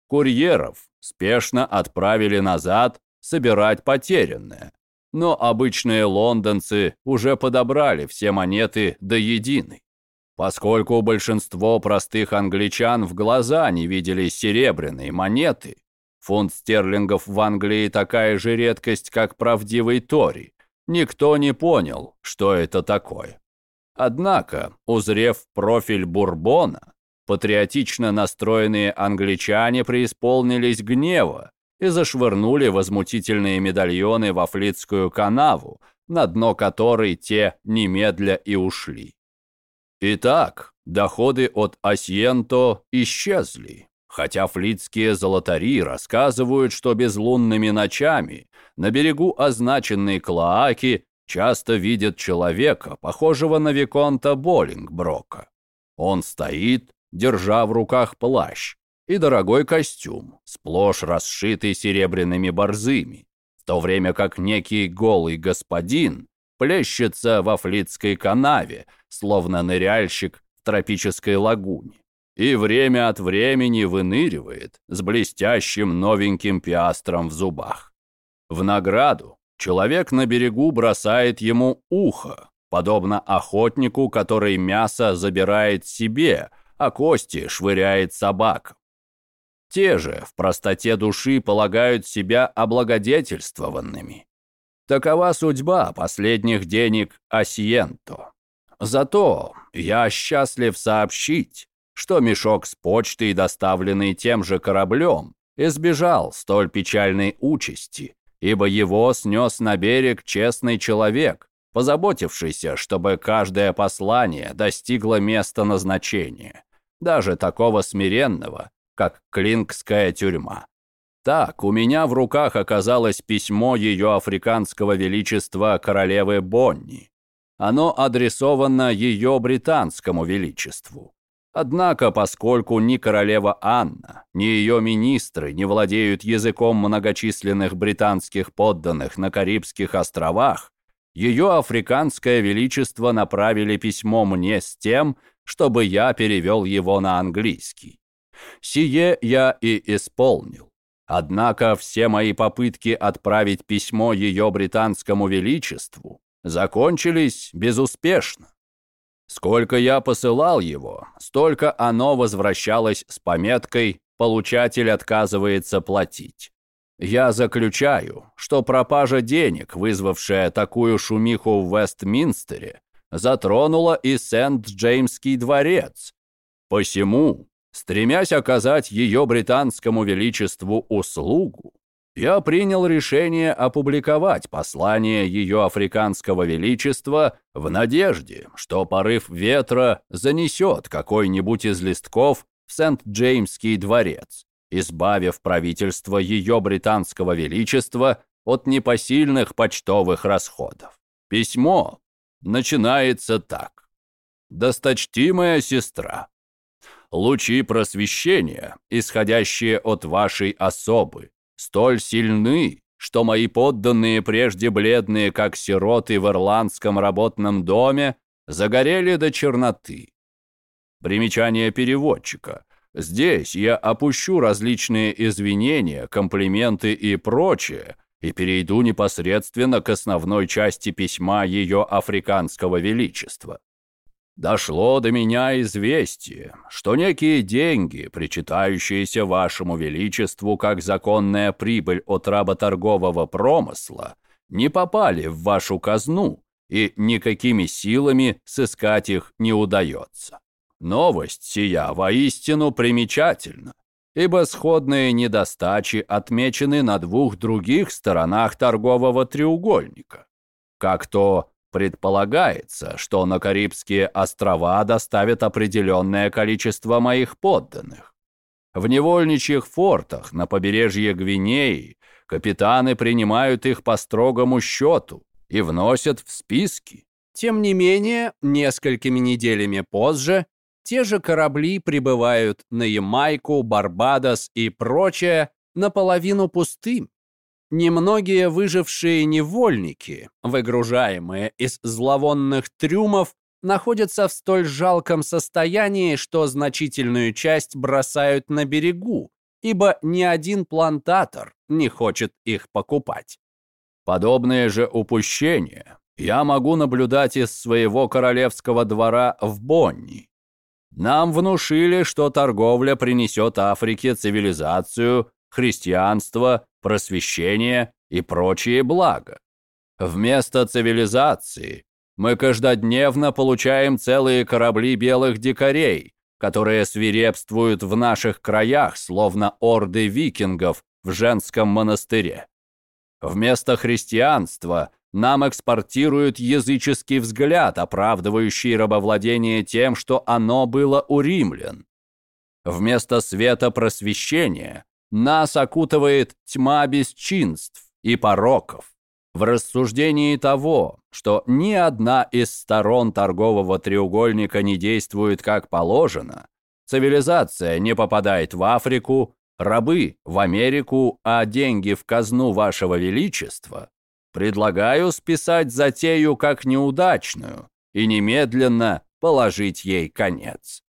Курьеров спешно отправили назад собирать потерянное, но обычные лондонцы уже подобрали все монеты до единой. Поскольку большинство простых англичан в глаза не видели серебряные монеты, фунт стерлингов в Англии такая же редкость, как правдивый Тори, Никто не понял, что это такое. Однако, узрев профиль Бурбона, патриотично настроенные англичане преисполнились гнева и зашвырнули возмутительные медальоны во флицкую канаву, на дно которой те немедля и ушли. Итак, доходы от Асьенто исчезли, хотя флицкие золотари рассказывают, что безлунными ночами на берегу означенной Клоаки часто видят человека, похожего на Виконта Боллингброка. Он стоит, держа в руках плащ и дорогой костюм, сплошь расшитый серебряными борзыми, в то время как некий голый господин плещется во флицкой канаве, словно ныряльщик в тропической лагуне, и время от времени выныривает с блестящим новеньким пиастром в зубах. В награду человек на берегу бросает ему ухо, подобно охотнику, который мясо забирает себе, а кости швыряет собакам. Те же в простоте души полагают себя облагодетельствованными. Такова судьба последних денег Асиенто. Зато я счастлив сообщить, что мешок с почтой, доставленный тем же кораблем, избежал столь печальной участи, ибо его снес на берег честный человек, позаботившийся, чтобы каждое послание достигло места назначения, даже такого смиренного, как Клинкская тюрьма. Так, у меня в руках оказалось письмо ее африканского величества королевы Бонни. Оно адресовано ее британскому величеству. Однако, поскольку ни королева Анна, ни ее министры не владеют языком многочисленных британских подданных на Карибских островах, ее африканское величество направили письмо мне с тем, чтобы я перевел его на английский. Сие я и исполнил. Однако все мои попытки отправить письмо ее британскому величеству закончились безуспешно. Сколько я посылал его, столько оно возвращалось с пометкой «Получатель отказывается платить». Я заключаю, что пропажа денег, вызвавшая такую шумиху в Вестминстере, затронула и Сент-Джеймский дворец. Посему, стремясь оказать ее британскому величеству услугу, я принял решение опубликовать послание ее африканского величества в надежде, что порыв ветра занесет какой-нибудь из листков в Сент-Джеймский дворец, избавив правительство ее британского величества от непосильных почтовых расходов. Письмо начинается так. «Досточтимая сестра, лучи просвещения, исходящие от вашей особы, столь сильны, что мои подданные, прежде бледные, как сироты в ирландском работном доме, загорели до черноты. Примечание переводчика. Здесь я опущу различные извинения, комплименты и прочее, и перейду непосредственно к основной части письма ее африканского величества. Дошло до меня известие, что некие деньги, причитающиеся вашему величеству как законная прибыль от работоргового промысла, не попали в вашу казну, и никакими силами сыскать их не удается. Новость сия воистину примечательна, ибо сходные недостачи отмечены на двух других сторонах торгового треугольника, как то Предполагается, что на Карибские острова доставят определенное количество моих подданных. В невольничьих фортах на побережье Гвинеи капитаны принимают их по строгому счету и вносят в списки. Тем не менее, несколькими неделями позже те же корабли прибывают на Ямайку, Барбадос и прочее наполовину пустым. Немногие выжившие невольники, выгружаемые из зловонных трюмов, находятся в столь жалком состоянии, что значительную часть бросают на берегу, ибо ни один плантатор не хочет их покупать. Подобные же упущения я могу наблюдать из своего королевского двора в Бонни. Нам внушили, что торговля принесет Африке цивилизацию, христианство просвещение и прочие блага. Вместо цивилизации мы каждодневно получаем целые корабли белых дикарей, которые свирепствуют в наших краях, словно орды викингов в женском монастыре. Вместо христианства нам экспортируют языческий взгляд, оправдывающий рабовладение тем, что оно было у римлян. Вместо света просвещения нас окутывает тьма бесчинств и пороков. В рассуждении того, что ни одна из сторон торгового треугольника не действует как положено, цивилизация не попадает в Африку, рабы в Америку, а деньги в казну вашего величества, предлагаю списать затею как неудачную и немедленно положить ей конец.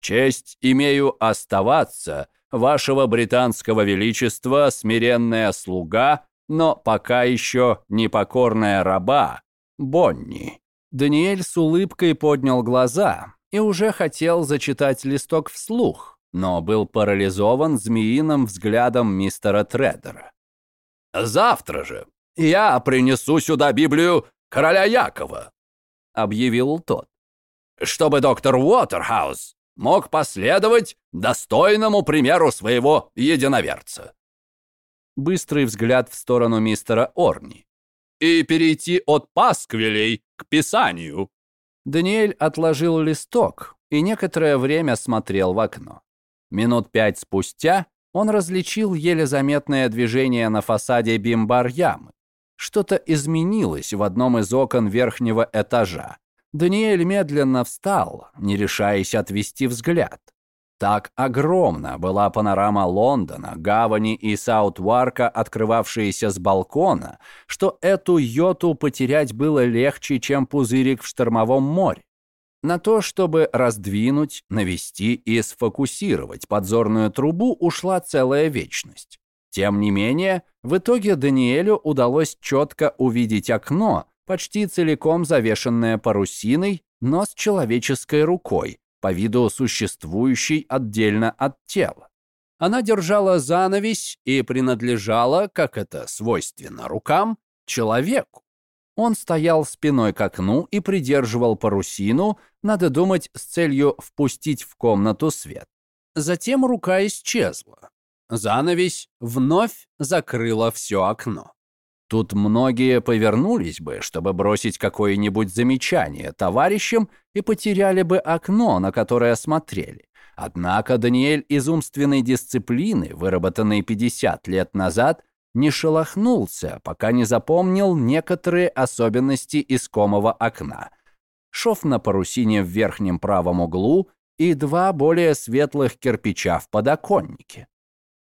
Честь имею оставаться вашего британского величества смиренная слуга, но пока еще непокорная раба, Бонни». Даниэль с улыбкой поднял глаза и уже хотел зачитать листок вслух, но был парализован змеиным взглядом мистера Тредера. «Завтра же я принесу сюда Библию короля Якова», — объявил тот, «чтобы доктор Уотерхаус мог последовать достойному примеру своего единоверца. Быстрый взгляд в сторону мистера Орни. И перейти от пасквилей к писанию. Даниэль отложил листок и некоторое время смотрел в окно. Минут пять спустя он различил еле заметное движение на фасаде бимбар-ямы. Что-то изменилось в одном из окон верхнего этажа. Даниэль медленно встал, не решаясь отвести взгляд. Так огромна была панорама Лондона, гавани и Саутварка, открывавшиеся с балкона, что эту йоту потерять было легче, чем пузырик в штормовом море. На то, чтобы раздвинуть, навести и сфокусировать подзорную трубу, ушла целая вечность. Тем не менее, в итоге Даниэлю удалось четко увидеть окно, почти целиком завешенное парусиной, но с человеческой рукой, по виду существующей отдельно от тела. Она держала занавесь и принадлежала, как это свойственно рукам, человеку. Он стоял спиной к окну и придерживал парусину, надо думать, с целью впустить в комнату свет. Затем рука исчезла. Занавесь вновь закрыла все окно. Тут многие повернулись бы, чтобы бросить какое-нибудь замечание товарищам и потеряли бы окно, на которое смотрели. Однако Даниэль из умственной дисциплины, выработанной 50 лет назад, не шелохнулся, пока не запомнил некоторые особенности искомого окна. Шов на парусине в верхнем правом углу и два более светлых кирпича в подоконнике.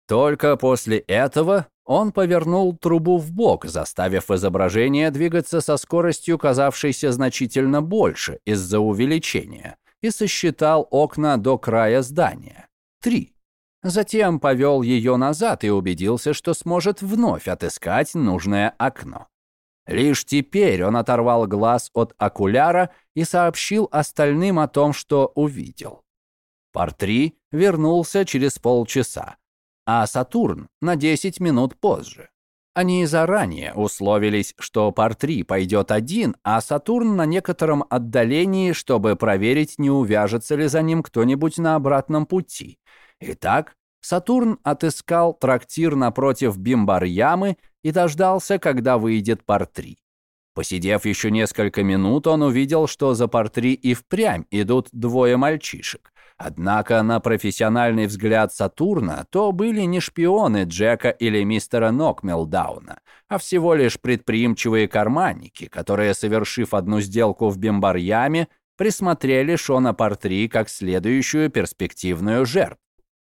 Только после этого он повернул трубу в бок, заставив изображение двигаться со скоростью, казавшейся значительно больше из-за увеличения, и сосчитал окна до края здания. Три. Затем повел ее назад и убедился, что сможет вновь отыскать нужное окно. Лишь теперь он оторвал глаз от окуляра и сообщил остальным о том, что увидел. Портри вернулся через полчаса, а Сатурн на 10 минут позже. Они заранее условились, что Портри пойдет один, а Сатурн на некотором отдалении, чтобы проверить, не увяжется ли за ним кто-нибудь на обратном пути. Итак, Сатурн отыскал трактир напротив Бимбар-ямы и дождался, когда выйдет Портри. Посидев еще несколько минут, он увидел, что за Портри и впрямь идут двое мальчишек. Однако на профессиональный взгляд Сатурна то были не шпионы Джека или мистера Нокмелдауна, а всего лишь предприимчивые карманники, которые, совершив одну сделку в Бимбарьяме, присмотрели Шона Портри как следующую перспективную жертву.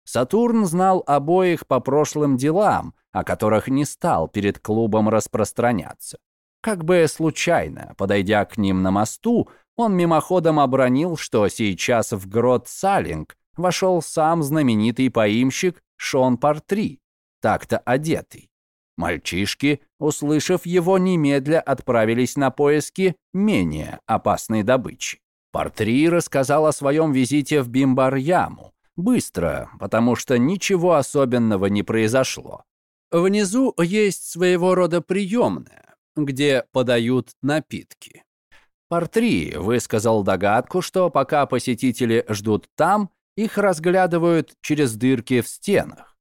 Сатурн знал обоих по прошлым делам, о которых не стал перед клубом распространяться. Как бы случайно, подойдя к ним на мосту, он мимоходом обронил, что сейчас в грот Салинг вошел сам знаменитый поимщик Шон Партри, так-то одетый. Мальчишки, услышав его, немедля отправились на поиски менее опасной добычи. Партри рассказал о своем визите в Бимбар-яму, Быстро, потому что ничего особенного не произошло. Внизу есть своего рода приемная, где подают напитки. Портри высказал догадку, что пока посетители ждут там, их разглядывают через дырки в стенах.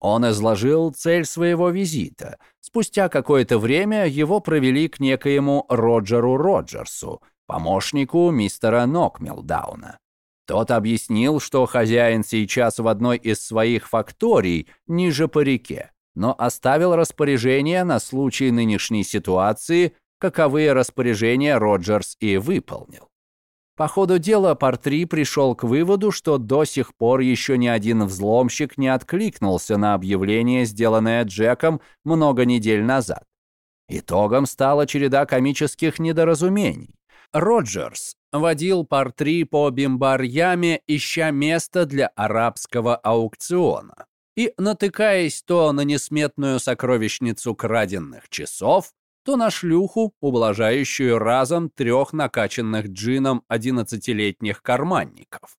Он изложил цель своего визита. Спустя какое-то время его провели к некоему Роджеру Роджерсу, помощнику мистера Нокмелдауна. Тот объяснил, что хозяин сейчас в одной из своих факторий ниже по реке, но оставил распоряжение на случай нынешней ситуации, каковые распоряжения Роджерс и выполнил. По ходу дела Портри пришел к выводу, что до сих пор еще ни один взломщик не откликнулся на объявление, сделанное Джеком много недель назад. Итогом стала череда комических недоразумений. Роджерс водил Портри по Бимбар-яме, ища место для арабского аукциона. И, натыкаясь то на несметную сокровищницу краденных часов, то на шлюху, ублажающую разом трех накачанных джином одиннадцатилетних карманников.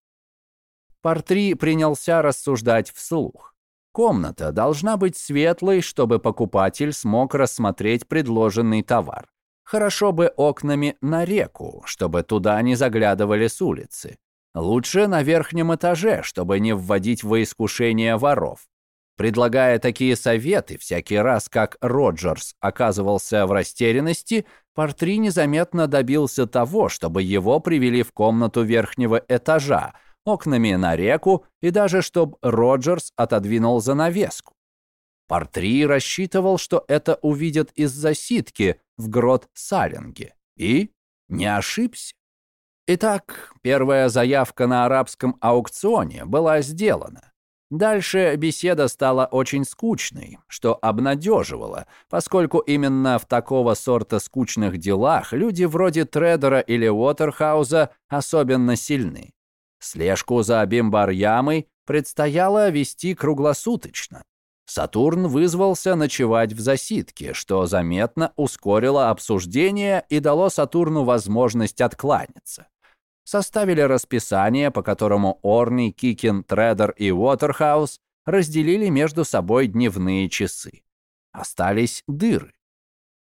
Портри принялся рассуждать вслух. Комната должна быть светлой, чтобы покупатель смог рассмотреть предложенный товар. Хорошо бы окнами на реку, чтобы туда не заглядывали с улицы. Лучше на верхнем этаже, чтобы не вводить во искушение воров. Предлагая такие советы всякий раз, как Роджерс оказывался в растерянности, Портри незаметно добился того, чтобы его привели в комнату верхнего этажа, окнами на реку и даже чтобы Роджерс отодвинул занавеску. Портри рассчитывал, что это увидят из-за ситки в грот Салинге. И не ошибся. Итак, первая заявка на арабском аукционе была сделана. Дальше беседа стала очень скучной, что обнадеживало, поскольку именно в такого сорта скучных делах люди вроде Тредера или Уотерхауза особенно сильны. Слежку за Бимбар-ямой предстояло вести круглосуточно. Сатурн вызвался ночевать в засидке, что заметно ускорило обсуждение и дало Сатурну возможность откланяться. Составили расписание, по которому Орни, Кикин, Тредер и Уотерхаус разделили между собой дневные часы. Остались дыры.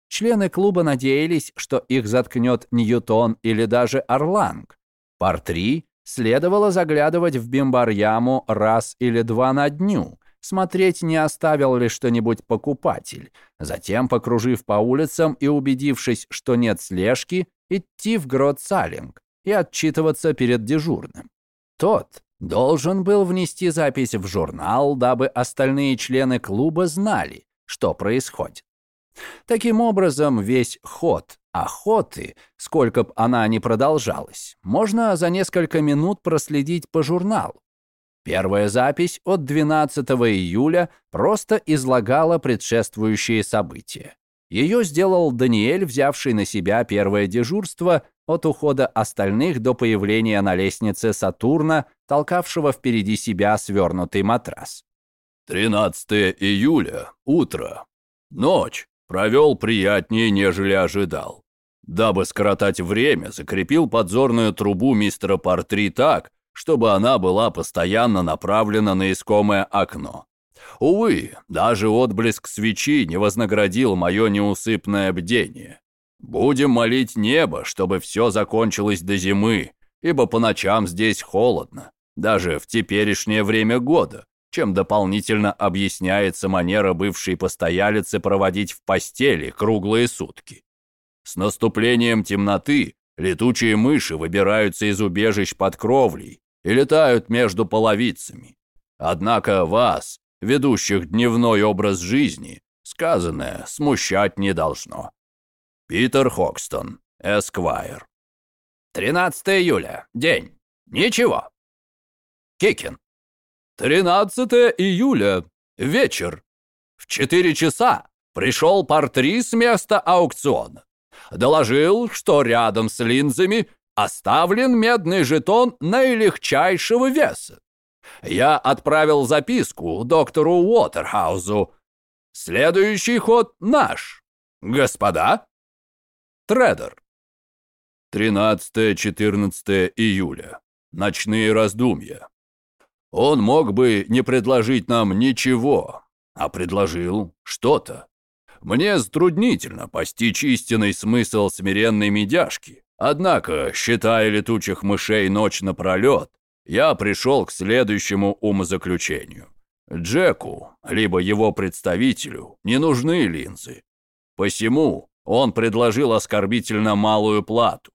Члены клуба надеялись, что их заткнет Ньютон или даже Орланг. Пар 3 следовало заглядывать в бимбар-яму раз или два на дню, смотреть, не оставил ли что-нибудь покупатель, затем, покружив по улицам и убедившись, что нет слежки, идти в грот Салинг и отчитываться перед дежурным. Тот должен был внести запись в журнал, дабы остальные члены клуба знали, что происходит. Таким образом, весь ход охоты, сколько б она ни продолжалась, можно за несколько минут проследить по журналу. Первая запись от 12 июля просто излагала предшествующие события. Ее сделал Даниэль, взявший на себя первое дежурство от ухода остальных до появления на лестнице Сатурна, толкавшего впереди себя свернутый матрас. 13 июля, утро. Ночь провел приятнее, нежели ожидал. Дабы скоротать время, закрепил подзорную трубу мистера Портри так, чтобы она была постоянно направлена на искомое окно. Увы, даже отблеск свечи не вознаградил мое неусыпное бдение. Будем молить небо, чтобы все закончилось до зимы, ибо по ночам здесь холодно, даже в теперешнее время года, чем дополнительно объясняется манера бывшей постоялицы проводить в постели круглые сутки. С наступлением темноты летучие мыши выбираются из убежищ под кровлей и летают между половицами. Однако вас, ведущих дневной образ жизни, сказанное смущать не должно. Питер Хокстон, Эсквайр. 13 июля. День. Ничего. Кикин. 13 июля. Вечер. В 4 часа пришел портри с места аукциона. Доложил, что рядом с линзами оставлен медный жетон наилегчайшего веса. Я отправил записку доктору Уотерхаузу. Следующий ход наш. Господа? Тредер. 13-14 июля. Ночные раздумья. Он мог бы не предложить нам ничего, а предложил что-то. Мне затруднительно постичь истинный смысл смиренной медяшки. Однако, считая летучих мышей ночь напролет, я пришел к следующему умозаключению. Джеку, либо его представителю, не нужны линзы. Посему он предложил оскорбительно малую плату.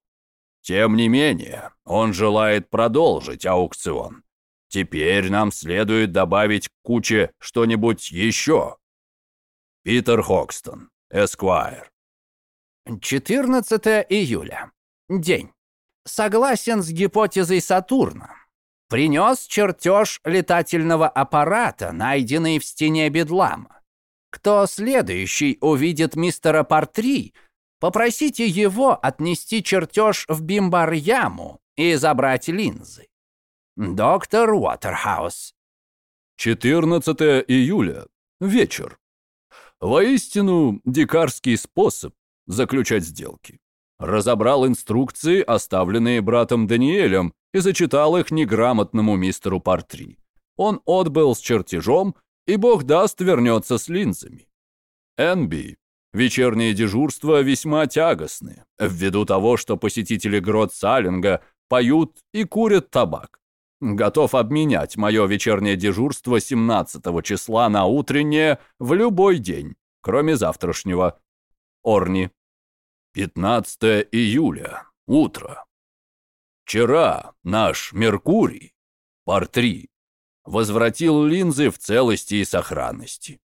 Тем не менее, он желает продолжить аукцион. Теперь нам следует добавить к куче что-нибудь еще. Питер Хокстон, Эсквайр. 14 июля. День. Согласен с гипотезой Сатурна. Принес чертеж летательного аппарата, найденный в стене Бедлама. Кто следующий увидит мистера Портри, попросите его отнести чертеж в бимбар-яму и забрать линзы. Доктор Уотерхаус. 14 июля. Вечер. Воистину, дикарский способ заключать сделки разобрал инструкции, оставленные братом Даниэлем, и зачитал их неграмотному мистеру Партри. Он отбыл с чертежом, и бог даст вернется с линзами. Энби. Вечерние дежурства весьма тягостны, ввиду того, что посетители грот Салинга поют и курят табак. Готов обменять мое вечернее дежурство 17 числа на утреннее в любой день, кроме завтрашнего. Орни. 15 июля. Утро. Вчера наш Меркурий, пар 3. Возвратил линзы в целости и сохранности.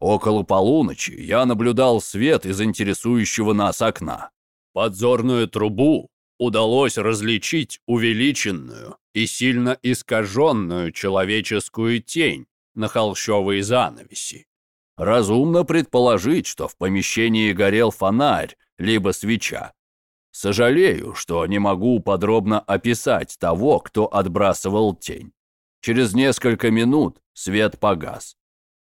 Около полуночи я наблюдал свет из интересующего нас окна. Подзорную трубу удалось различить увеличенную и сильно искаженную человеческую тень на холщовой занавеси. Разумно предположить, что в помещении горел фонарь, либо свеча. Сожалею, что не могу подробно описать того, кто отбрасывал тень. Через несколько минут свет погас.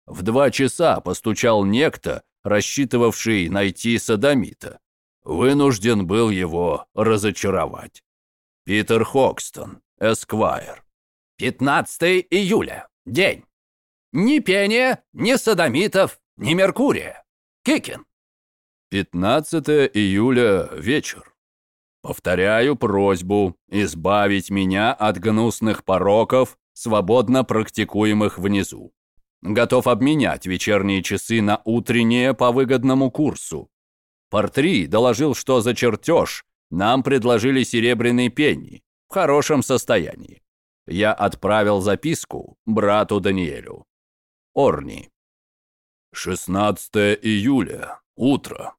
В два часа постучал некто, рассчитывавший найти садомита. Вынужден был его разочаровать. Питер Хокстон, Эсквайр. 15 июля. День. Ни пения, ни садомитов, ни Меркурия. Кикин. 15 июля. Вечер. Повторяю просьбу избавить меня от гнусных пороков, свободно практикуемых внизу. Готов обменять вечерние часы на утренние по выгодному курсу. Портри доложил, что за чертеж нам предложили серебряный пенни в хорошем состоянии. Я отправил записку брату Даниэлю. Орни. 16 июля. Утро.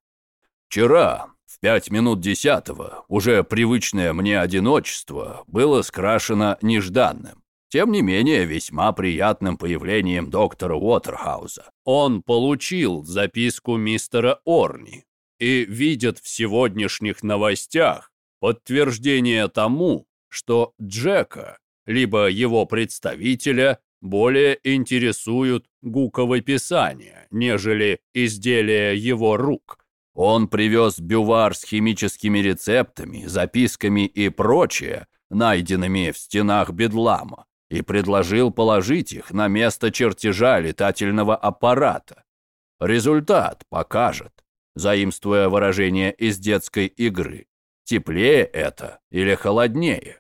Вчера, в пять минут десятого, уже привычное мне одиночество было скрашено нежданным тем не менее весьма приятным появлением доктора Уотерхауза. Он получил записку мистера Орни и видит в сегодняшних новостях подтверждение тому, что Джека, либо его представителя, более интересуют гуковописания, нежели изделия его рук. Он привез бювар с химическими рецептами, записками и прочее, найденными в стенах Бедлама, и предложил положить их на место чертежа летательного аппарата. Результат покажет, заимствуя выражение из детской игры, теплее это или холоднее.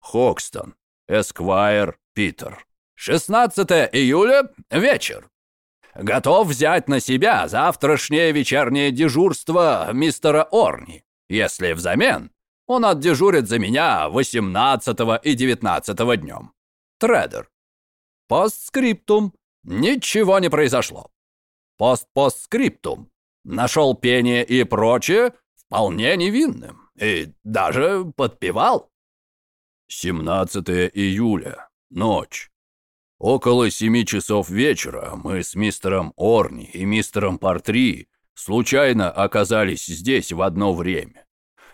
Хокстон, Эсквайр, Питер. 16 июля, вечер. Готов взять на себя завтрашнее вечернее дежурство мистера Орни, если взамен он отдежурит за меня 18 и 19 днем. Тредер. Постскриптум. Ничего не произошло. Пост-постскриптум. Нашел пение и прочее вполне невинным. И даже подпевал. 17 июля. Ночь. Около семи часов вечера мы с мистером Орни и мистером Портри случайно оказались здесь в одно время.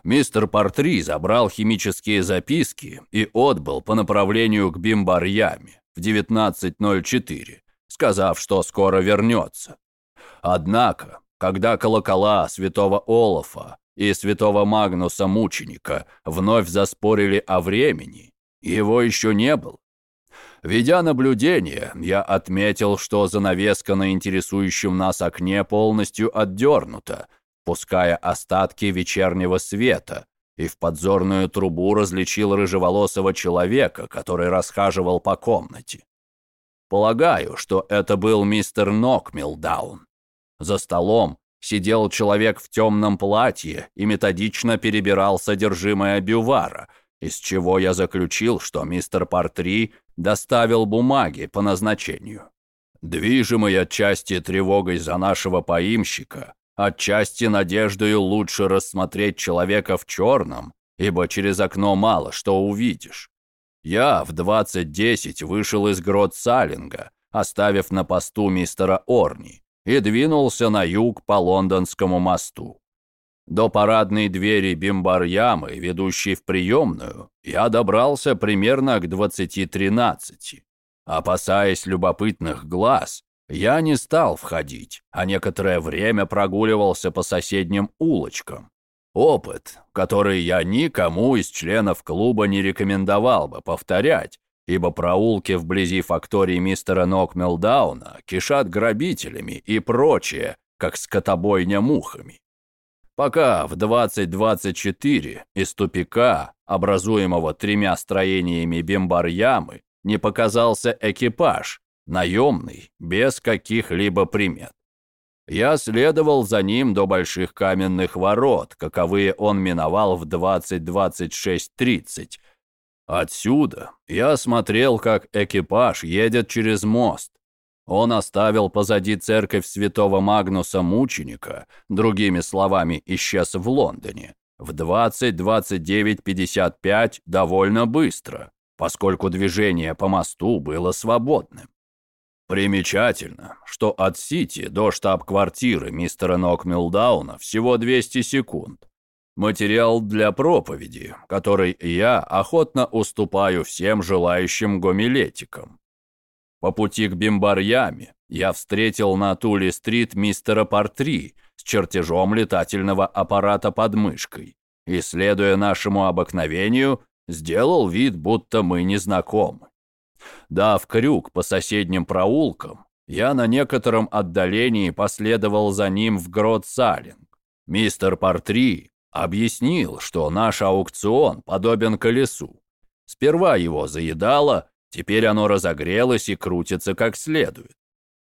Мистер Портри забрал химические записки и отбыл по направлению к Бимбарьяме в 19.04, сказав, что скоро вернется. Однако, когда колокола святого Олафа и святого Магнуса Мученика вновь заспорили о времени, его еще не было. Ведя наблюдение, я отметил, что занавеска на интересующем нас окне полностью отдернута, пуская остатки вечернего света, и в подзорную трубу различил рыжеволосого человека, который расхаживал по комнате. Полагаю, что это был мистер Нокмилдаун. За столом сидел человек в темном платье и методично перебирал содержимое бювара, из чего я заключил, что мистер Портри доставил бумаги по назначению. Движимый отчасти тревогой за нашего поимщика, Отчасти надеждою лучше рассмотреть человека в черном, ибо через окно мало что увидишь. Я в 20.10 вышел из грот Салинга, оставив на посту мистера Орни, и двинулся на юг по Лондонскому мосту. До парадной двери бимбар-ямы, ведущей в приемную, я добрался примерно к 20.13. Опасаясь любопытных глаз, я не стал входить, а некоторое время прогуливался по соседним улочкам. Опыт, который я никому из членов клуба не рекомендовал бы повторять, ибо проулки вблизи фактории мистера Нокмелдауна кишат грабителями и прочее, как скотобойня мухами. Пока в 2024 из тупика, образуемого тремя строениями бимбар-ямы, не показался экипаж, наемный, без каких-либо примет. Я следовал за ним до больших каменных ворот, каковые он миновал в 20-26-30. Отсюда я смотрел, как экипаж едет через мост. Он оставил позади церковь святого Магнуса Мученика, другими словами, исчез в Лондоне, в 20-29-55 довольно быстро, поскольку движение по мосту было свободным. Примечательно, что от Сити до штаб-квартиры мистера Нокмилдауна всего 200 секунд. Материал для проповеди, который я охотно уступаю всем желающим гомилетикам. По пути к Бимбарьяме я встретил на Тули-стрит мистера Портри с чертежом летательного аппарата под мышкой и, следуя нашему обыкновению, сделал вид, будто мы не знакомы. Дав крюк по соседним проулкам, я на некотором отдалении последовал за ним в Грот-Салинг. Мистер Портри объяснил, что наш аукцион подобен колесу. Сперва его заедало, Теперь оно разогрелось и крутится как следует.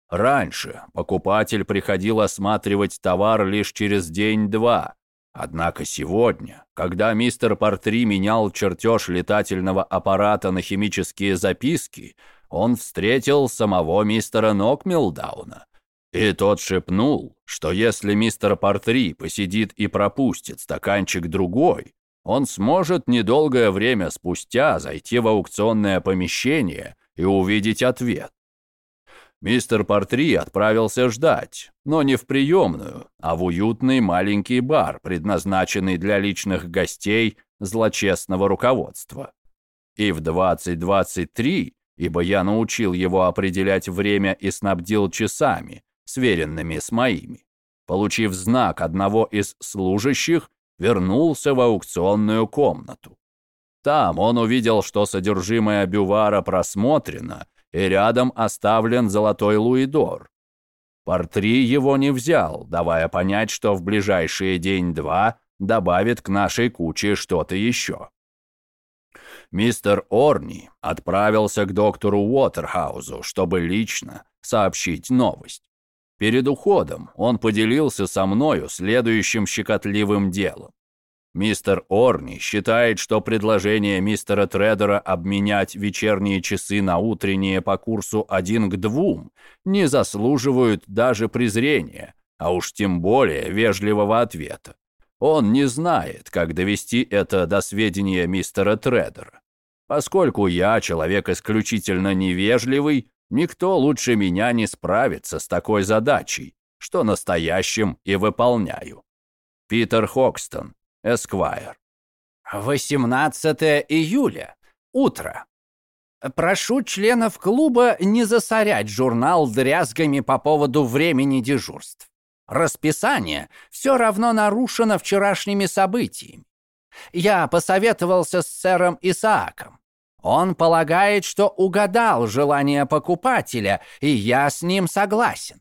Раньше покупатель приходил осматривать товар лишь через день-два. Однако сегодня, когда мистер Портри менял чертеж летательного аппарата на химические записки, он встретил самого мистера Нокмилдауна. И тот шепнул, что если мистер Портри посидит и пропустит стаканчик другой, он сможет недолгое время спустя зайти в аукционное помещение и увидеть ответ. Мистер Портри отправился ждать, но не в приемную, а в уютный маленький бар, предназначенный для личных гостей злочестного руководства. И в 2023, ибо я научил его определять время и снабдил часами, сверенными с моими, получив знак одного из служащих, вернулся в аукционную комнату. Там он увидел, что содержимое бювара просмотрено, и рядом оставлен золотой луидор. Портри его не взял, давая понять, что в ближайшие день-два добавит к нашей куче что-то еще. Мистер Орни отправился к доктору Уотерхаузу, чтобы лично сообщить новость. Перед уходом он поделился со мною следующим щекотливым делом. Мистер Орни считает, что предложение мистера Тредера обменять вечерние часы на утренние по курсу один к двум не заслуживают даже презрения, а уж тем более вежливого ответа. Он не знает, как довести это до сведения мистера Тредера. Поскольку я человек исключительно невежливый, Никто лучше меня не справится с такой задачей, что настоящим и выполняю. Питер Хокстон, Эсквайр. 18 июля. Утро. Прошу членов клуба не засорять журнал дрязгами по поводу времени дежурств. Расписание все равно нарушено вчерашними событиями. Я посоветовался с сэром Исааком. Он полагает, что угадал желание покупателя, и я с ним согласен.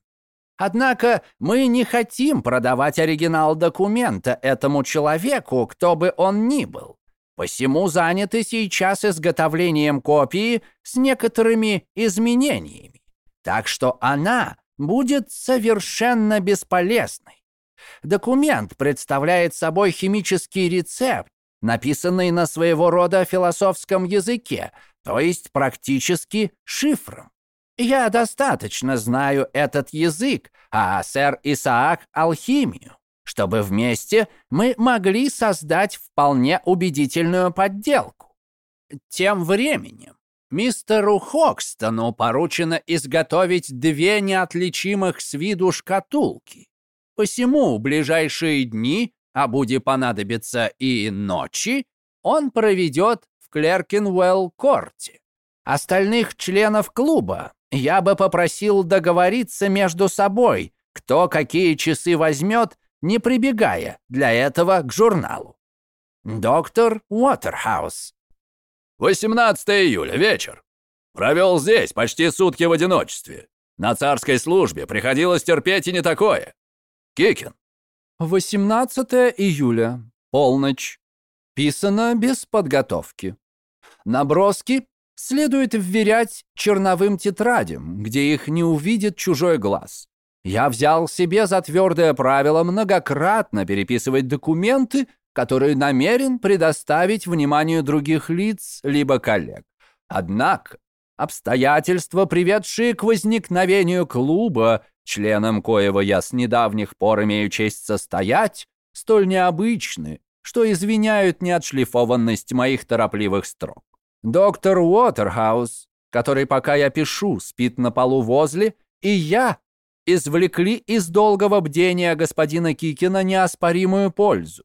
Однако мы не хотим продавать оригинал документа этому человеку, кто бы он ни был. Посему заняты сейчас изготовлением копии с некоторыми изменениями. Так что она будет совершенно бесполезной. Документ представляет собой химический рецепт, написанный на своего рода философском языке, то есть практически шифром. Я достаточно знаю этот язык, а сэр Исаак — алхимию, чтобы вместе мы могли создать вполне убедительную подделку. Тем временем мистеру Хокстону поручено изготовить две неотличимых с виду шкатулки. Посему в ближайшие дни а будет понадобиться и ночи, он проведет в Клеркинвелл-корте. Остальных членов клуба я бы попросил договориться между собой, кто какие часы возьмет, не прибегая для этого к журналу. Доктор Уотерхаус. 18 июля, вечер. Провел здесь почти сутки в одиночестве. На царской службе приходилось терпеть и не такое. Кикин, 18 июля, полночь. Писано без подготовки. Наброски следует вверять черновым тетрадям, где их не увидит чужой глаз. Я взял себе за твердое правило многократно переписывать документы, который намерен предоставить вниманию других лиц либо коллег. Однако обстоятельства, приведшие к возникновению клуба, членом коего я с недавних пор имею честь состоять, столь необычны, что извиняют неотшлифованность моих торопливых строк. Доктор Уотерхаус, который, пока я пишу, спит на полу возле, и я извлекли из долгого бдения господина Кикина неоспоримую пользу.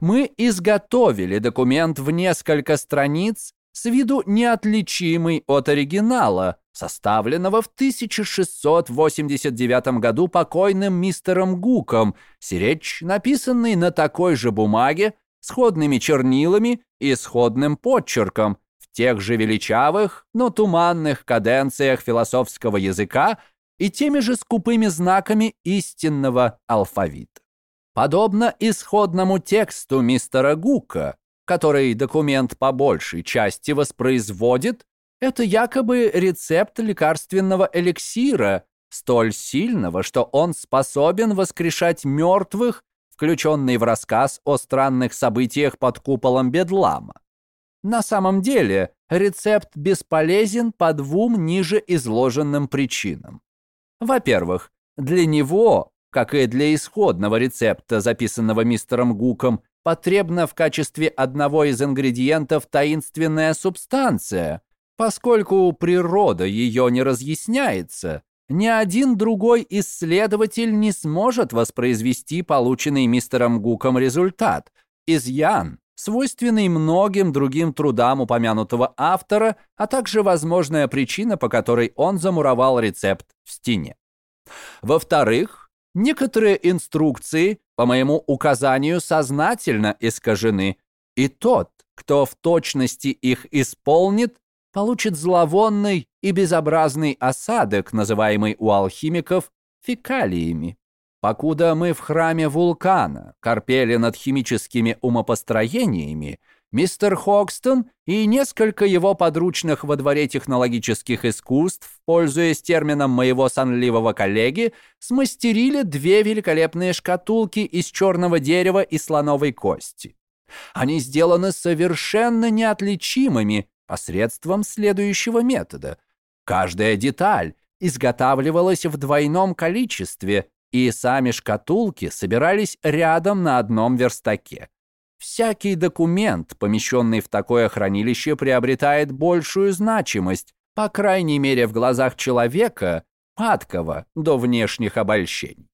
Мы изготовили документ в несколько страниц с виду неотличимый от оригинала, составленного в 1689 году покойным мистером Гуком, сиречь, написанный на такой же бумаге, сходными чернилами и сходным подчерком, в тех же величавых, но туманных каденциях философского языка и теми же скупыми знаками истинного алфавита. Подобно исходному тексту мистера Гука, который документ по большей части воспроизводит, это якобы рецепт лекарственного эликсира, столь сильного, что он способен воскрешать мертвых, включенный в рассказ о странных событиях под куполом Бедлама. На самом деле рецепт бесполезен по двум ниже изложенным причинам. Во-первых, для него, как и для исходного рецепта, записанного мистером Гуком, потребна в качестве одного из ингредиентов таинственная субстанция, Поскольку природа ее не разъясняется, ни один другой исследователь не сможет воспроизвести полученный мистером Гуком результат. Изъян, свойственный многим другим трудам упомянутого автора, а также возможная причина, по которой он замуровал рецепт в стене. Во-вторых, некоторые инструкции, по моему указанию, сознательно искажены, и тот, кто в точности их исполнит, получит зловонный и безобразный осадок, называемый у алхимиков фекалиями. Покуда мы в храме вулкана корпели над химическими умопостроениями, мистер Хокстон и несколько его подручных во дворе технологических искусств, пользуясь термином моего сонливого коллеги, смастерили две великолепные шкатулки из черного дерева и слоновой кости. Они сделаны совершенно неотличимыми посредством следующего метода. Каждая деталь изготавливалась в двойном количестве, и сами шкатулки собирались рядом на одном верстаке. Всякий документ, помещенный в такое хранилище, приобретает большую значимость, по крайней мере в глазах человека, падкого до внешних обольщений.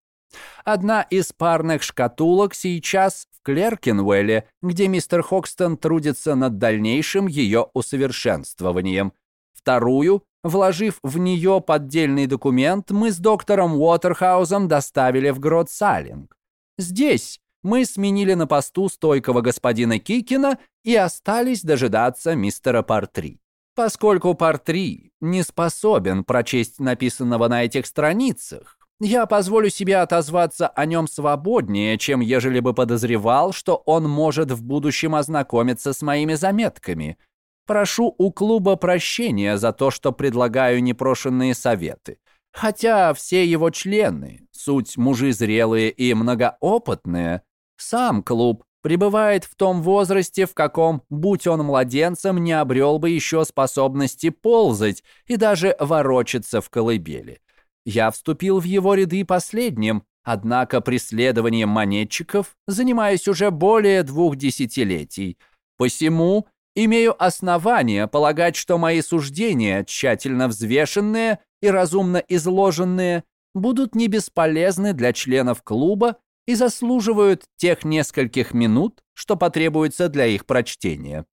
Одна из парных шкатулок сейчас в Клеркинвелле, где мистер Хокстон трудится над дальнейшим ее усовершенствованием. Вторую, вложив в нее поддельный документ, мы с доктором Уотерхаузом доставили в грот Салинг. Здесь мы сменили на посту стойкого господина Кикина и остались дожидаться мистера Партри. Поскольку Партри не способен прочесть написанного на этих страницах, я позволю себе отозваться о нем свободнее, чем ежели бы подозревал, что он может в будущем ознакомиться с моими заметками. Прошу у клуба прощения за то, что предлагаю непрошенные советы. Хотя все его члены, суть мужи зрелые и многоопытные, сам клуб пребывает в том возрасте, в каком, будь он младенцем, не обрел бы еще способности ползать и даже ворочаться в колыбели. Я вступил в его ряды последним, однако преследованием монетчиков занимаюсь уже более двух десятилетий. Посему имею основания полагать, что мои суждения, тщательно взвешенные и разумно изложенные, будут не бесполезны для членов клуба и заслуживают тех нескольких минут, что потребуется для их прочтения.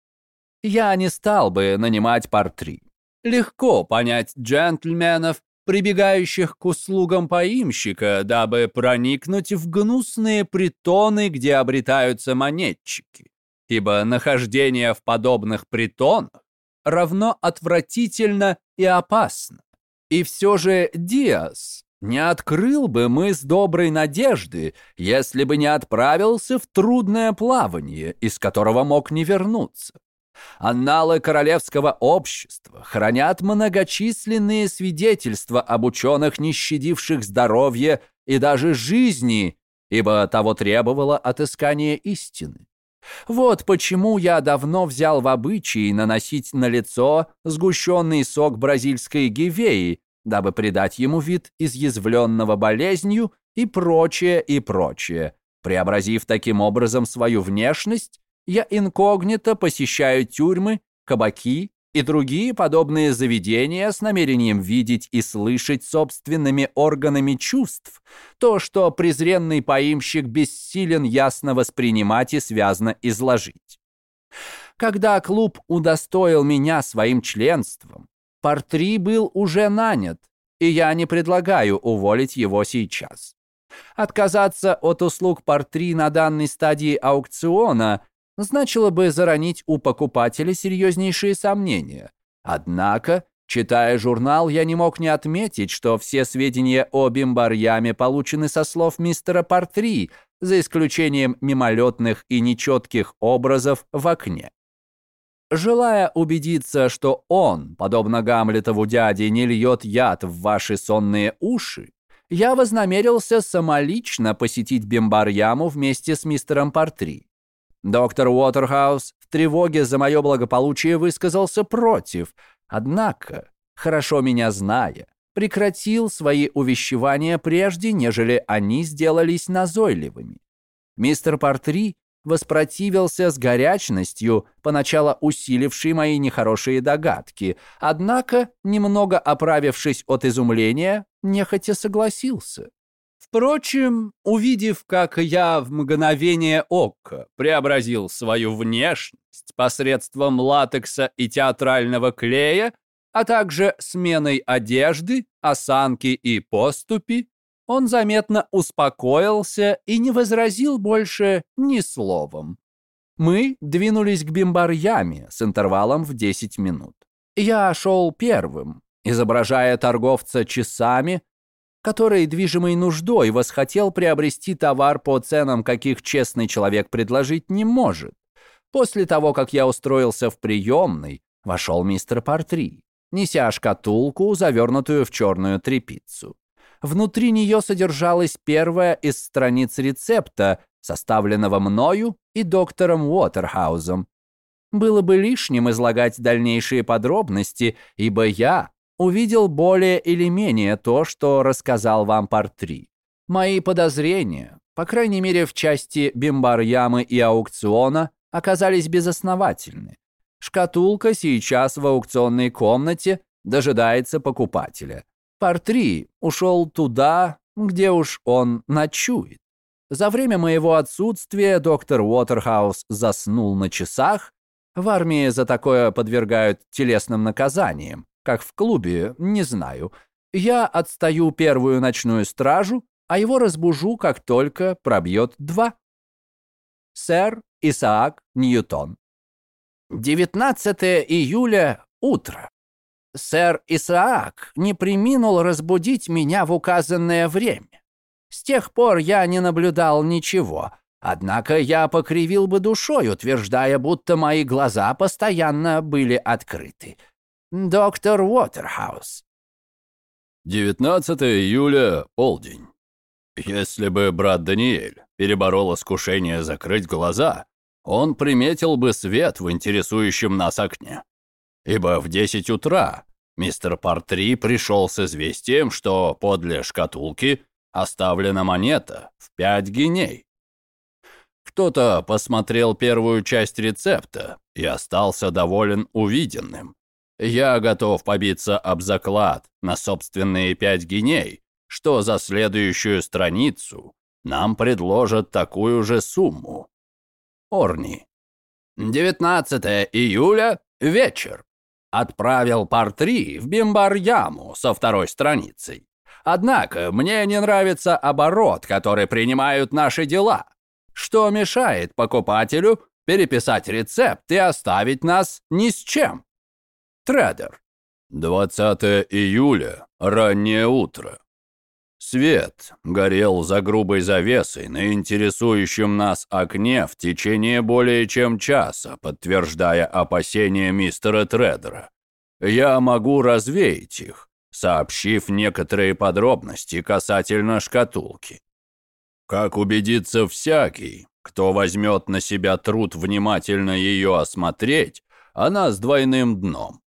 Я не стал бы нанимать портри. Легко понять джентльменов, прибегающих к услугам поимщика, дабы проникнуть в гнусные притоны, где обретаются монетчики. Ибо нахождение в подобных притонах равно отвратительно и опасно. И все же Диас не открыл бы мы с доброй надежды, если бы не отправился в трудное плавание, из которого мог не вернуться. Анналы королевского общества хранят многочисленные свидетельства об ученых, не щадивших здоровье и даже жизни, ибо того требовало отыскание истины. Вот почему я давно взял в обычай наносить на лицо сгущенный сок бразильской гивеи, дабы придать ему вид изъязвленного болезнью и прочее, и прочее. Преобразив таким образом свою внешность, я инкогнито посещаю тюрьмы, кабаки и другие подобные заведения с намерением видеть и слышать собственными органами чувств то, что презренный поимщик бессилен ясно воспринимать и связно изложить. Когда клуб удостоил меня своим членством, Портри был уже нанят, и я не предлагаю уволить его сейчас. Отказаться от услуг Портри на данной стадии аукциона значило бы заронить у покупателя серьезнейшие сомнения. Однако, читая журнал, я не мог не отметить, что все сведения о Бимбарьяме получены со слов мистера Портри, за исключением мимолетных и нечетких образов в окне. Желая убедиться, что он, подобно Гамлетову дяде, не льет яд в ваши сонные уши, я вознамерился самолично посетить Бимбарьяму вместе с мистером Портри. Доктор Уотерхаус в тревоге за мое благополучие высказался против, однако, хорошо меня зная, прекратил свои увещевания прежде, нежели они сделались назойливыми. Мистер Портри воспротивился с горячностью, поначалу усилившей мои нехорошие догадки, однако, немного оправившись от изумления, нехотя согласился. Впрочем, увидев, как я в мгновение ока преобразил свою внешность посредством латекса и театрального клея, а также сменой одежды, осанки и поступи, он заметно успокоился и не возразил больше ни словом. Мы двинулись к бимбарьяме с интервалом в 10 минут. Я шел первым, изображая торговца часами, который, движимый нуждой, восхотел приобрести товар по ценам, каких честный человек предложить не может. После того, как я устроился в приемной, вошел мистер Портри, неся шкатулку, завернутую в черную тряпицу. Внутри нее содержалась первая из страниц рецепта, составленного мною и доктором Уотерхаузом. Было бы лишним излагать дальнейшие подробности, ибо я увидел более или менее то, что рассказал вам Портри. Мои подозрения, по крайней мере в части бимбар-ямы и аукциона, оказались безосновательны. Шкатулка сейчас в аукционной комнате дожидается покупателя. Портри ушел туда, где уж он ночует. За время моего отсутствия доктор Уотерхаус заснул на часах. В армии за такое подвергают телесным наказаниям. Как в клубе, не знаю. Я отстаю первую ночную стражу, а его разбужу, как только пробьет два. Сэр Исаак Ньютон. 19 июля, утро. Сэр Исаак не приминул разбудить меня в указанное время. С тех пор я не наблюдал ничего, однако я покривил бы душой, утверждая, будто мои глаза постоянно были открыты доктор Уотерхаус. 19 июля, полдень. Если бы брат Даниэль переборол искушение закрыть глаза, он приметил бы свет в интересующем нас окне. Ибо в 10 утра мистер Партри пришел с известием, что подле шкатулки оставлена монета в 5 геней. Кто-то посмотрел первую часть рецепта и остался доволен увиденным. Я готов побиться об заклад на собственные пять геней, что за следующую страницу нам предложат такую же сумму. Орни. 19 июля, вечер. Отправил портри в Бимбар-яму со второй страницей. Однако мне не нравится оборот, который принимают наши дела. Что мешает покупателю переписать рецепт и оставить нас ни с чем? Тредер. 20 июля, раннее утро. Свет горел за грубой завесой на интересующем нас окне в течение более чем часа, подтверждая опасения мистера Тредера. Я могу развеять их, сообщив некоторые подробности касательно шкатулки. Как убедится всякий, кто возьмет на себя труд внимательно ее осмотреть, она с двойным дном.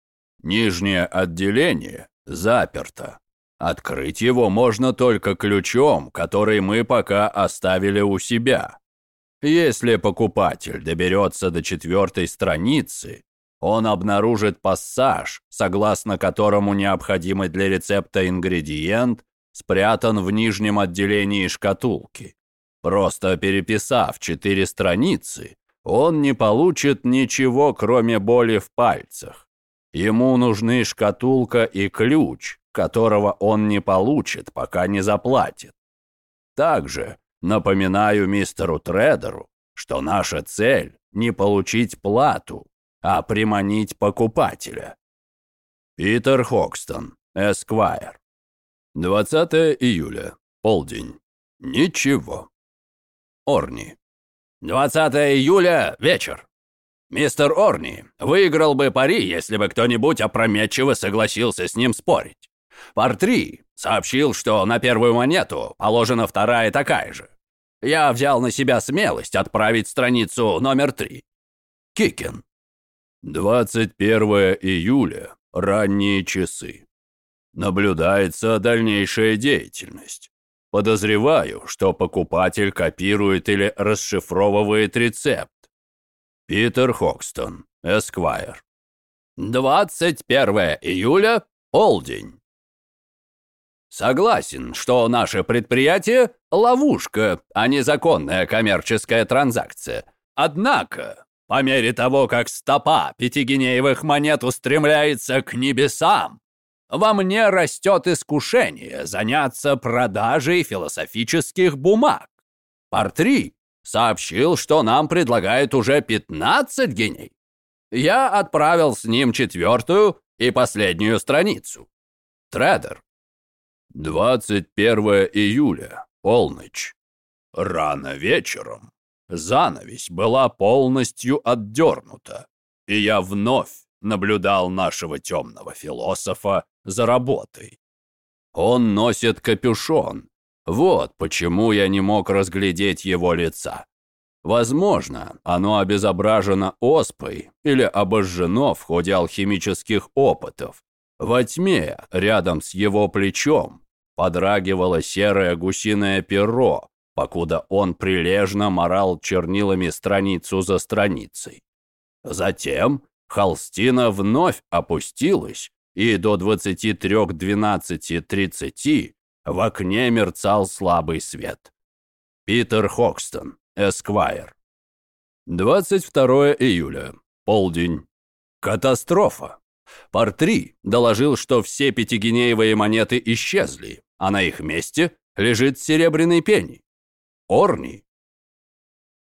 Нижнее отделение заперто. Открыть его можно только ключом, который мы пока оставили у себя. Если покупатель доберется до четвертой страницы, он обнаружит пассаж, согласно которому необходимый для рецепта ингредиент спрятан в нижнем отделении шкатулки. Просто переписав четыре страницы, он не получит ничего, кроме боли в пальцах. Ему нужны шкатулка и ключ, которого он не получит, пока не заплатит. Также напоминаю мистеру Тредеру, что наша цель не получить плату, а приманить покупателя. Питер Хокстон, Эсквайр. 20 июля, полдень. Ничего. Орни. 20 июля, вечер. Мистер Орни выиграл бы пари, если бы кто-нибудь опрометчиво согласился с ним спорить. Пар-3 сообщил, что на первую монету положена вторая такая же. Я взял на себя смелость отправить страницу номер 3. Кикин. 21 июля, ранние часы. Наблюдается дальнейшая деятельность. Подозреваю, что покупатель копирует или расшифровывает рецепт. Питер Хокстон, Эсквайр. 21 июля, полдень. Согласен, что наше предприятие – ловушка, а не законная коммерческая транзакция. Однако, по мере того, как стопа пятигинеевых монет устремляется к небесам, во мне растет искушение заняться продажей философических бумаг. Портри сообщил, что нам предлагают уже 15 геней. Я отправил с ним четвертую и последнюю страницу. Тредер. 21 июля, полночь. Рано вечером. Занавесь была полностью отдернута, и я вновь наблюдал нашего темного философа за работой. Он носит капюшон, вот почему я не мог разглядеть его лица. Возможно, оно обезображено оспой или обожжено в ходе алхимических опытов. Во тьме, рядом с его плечом, подрагивало серое гусиное перо, покуда он прилежно морал чернилами страницу за страницей. Затем холстина вновь опустилась, и до 23.12.30 в окне мерцал слабый свет. Питер Хокстон, Эсквайр. 22 июля, полдень. Катастрофа. Портри доложил, что все пятигинеевые монеты исчезли, а на их месте лежит серебряный пень. Орни.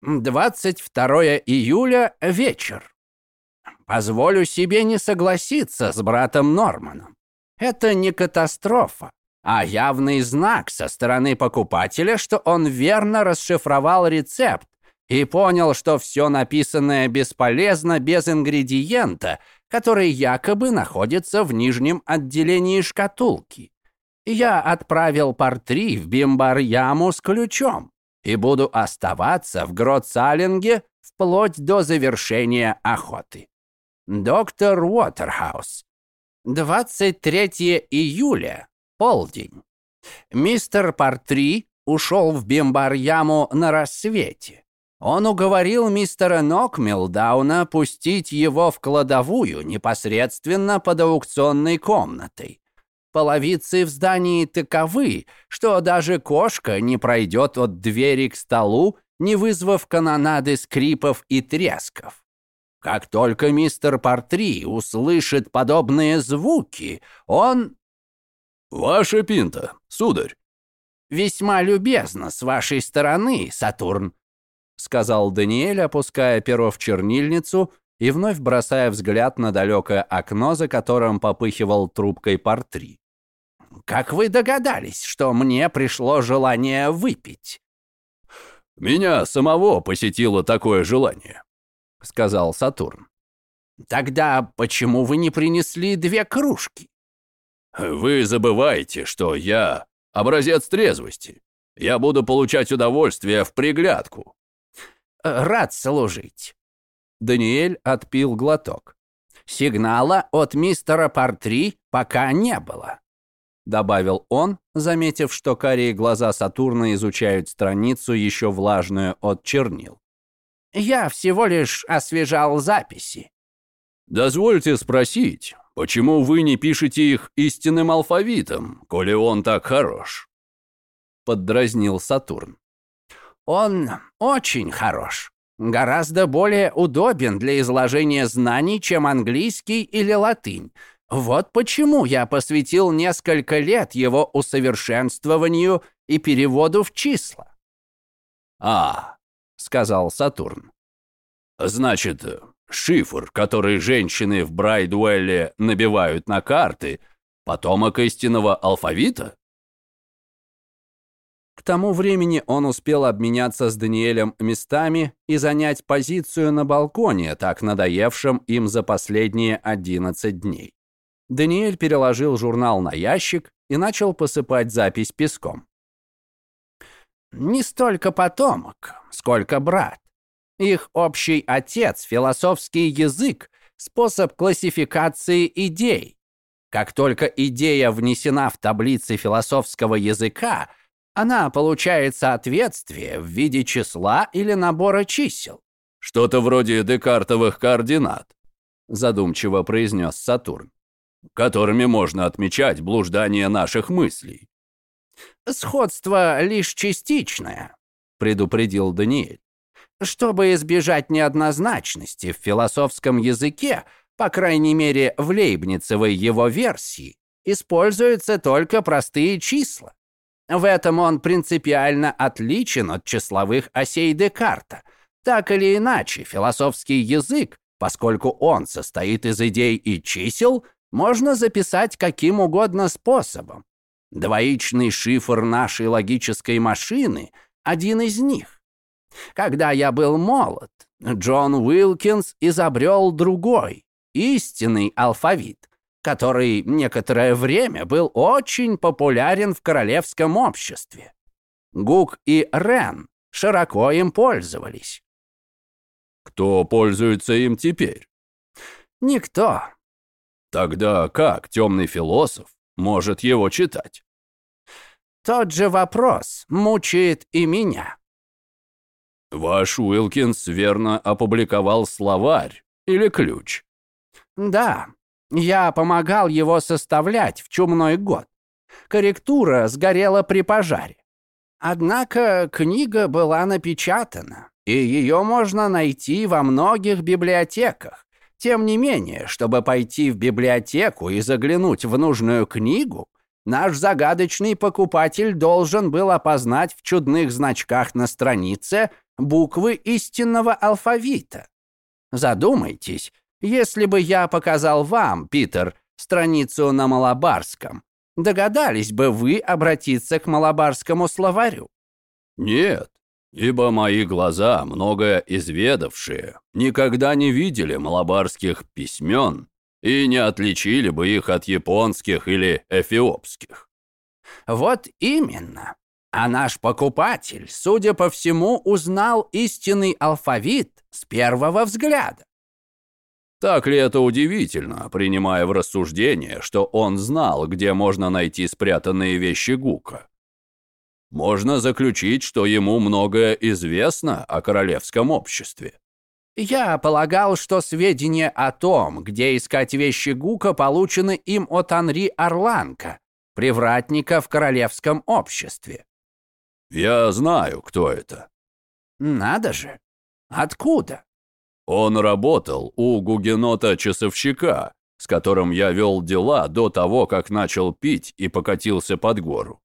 22 июля, вечер. Позволю себе не согласиться с братом Норманом. Это не катастрофа, а явный знак со стороны покупателя, что он верно расшифровал рецепт и понял, что все написанное бесполезно без ингредиента, который якобы находится в нижнем отделении шкатулки. Я отправил портри в бимбар-яму с ключом и буду оставаться в Гроцалинге вплоть до завершения охоты. Доктор Уотерхаус. 23 июля полдень. Мистер Партри ушел в Бимбар-яму на рассвете. Он уговорил мистера Нокмилдауна пустить его в кладовую непосредственно под аукционной комнатой. Половицы в здании таковы, что даже кошка не пройдет от двери к столу, не вызвав канонады скрипов и тресков. Как только мистер Партри услышит подобные звуки, он «Ваша пинта, сударь!» «Весьма любезно с вашей стороны, Сатурн», сказал Даниэль, опуская перо в чернильницу и вновь бросая взгляд на далекое окно, за которым попыхивал трубкой портри. «Как вы догадались, что мне пришло желание выпить?» «Меня самого посетило такое желание», — сказал Сатурн. «Тогда почему вы не принесли две кружки?» Вы забываете, что я образец трезвости. Я буду получать удовольствие в приглядку. Рад служить». Даниэль отпил глоток. «Сигнала от мистера Портри пока не было», — добавил он, заметив, что карие глаза Сатурна изучают страницу, еще влажную от чернил. «Я всего лишь освежал записи». «Дозвольте спросить, почему вы не пишете их истинным алфавитом, коли он так хорош?» Поддразнил Сатурн. «Он очень хорош гораздо более удобен для изложения знаний, чем английский или латынь. Вот почему я посвятил несколько лет его усовершенствованию и переводу в числа. «А», — сказал Сатурн, — «значит, шифр, который женщины в Брайдуэлле набивают на карты, потомок истинного алфавита?» К тому времени он успел обменяться с Даниэлем местами и занять позицию на балконе, так надоевшем им за последние 11 дней. Даниэль переложил журнал на ящик и начал посыпать запись песком. «Не столько потомок, сколько брат. Их общий отец, философский язык, способ классификации идей. Как только идея внесена в таблицы философского языка – она получает соответствие в виде числа или набора чисел. Что-то вроде декартовых координат, задумчиво произнес Сатурн, которыми можно отмечать блуждание наших мыслей. Сходство лишь частичное, предупредил Даниэль. Чтобы избежать неоднозначности в философском языке, по крайней мере в Лейбницевой его версии, используются только простые числа. В этом он принципиально отличен от числовых осей Декарта. Так или иначе, философский язык, поскольку он состоит из идей и чисел, можно записать каким угодно способом. Двоичный шифр нашей логической машины – один из них. Когда я был молод, Джон Уилкинс изобрел другой, истинный алфавит, который некоторое время был очень популярен в королевском обществе. Гук и Рен широко им пользовались. Кто пользуется им теперь? Никто. Тогда как темный философ может его читать? Тот же вопрос мучает и меня. Ваш Уилкинс верно опубликовал словарь или ключ? Да, я помогал его составлять в чумной год. Корректура сгорела при пожаре. Однако книга была напечатана, и ее можно найти во многих библиотеках. Тем не менее, чтобы пойти в библиотеку и заглянуть в нужную книгу, наш загадочный покупатель должен был опознать в чудных значках на странице буквы истинного алфавита. Задумайтесь, если бы я показал вам, Питер, страницу на малабарском, догадались бы вы обратиться к малабарскому словарю? Нет, ибо мои глаза, многое изведавшие, никогда не видели малабарских письмен и не отличили бы их от японских или эфиопских. Вот именно. А наш покупатель, судя по всему, узнал истинный алфавит с первого взгляда. Так ли это удивительно, принимая в рассуждение, что он знал, где можно найти спрятанные вещи Гука? Можно заключить, что ему многое известно о королевском обществе. Я полагал, что сведения о том, где искать вещи Гука, получены им от Анри Орланка, привратника в королевском обществе. Я знаю, кто это. Надо же. Откуда? Он работал у гугенота-часовщика, с которым я вел дела до того, как начал пить и покатился под гору.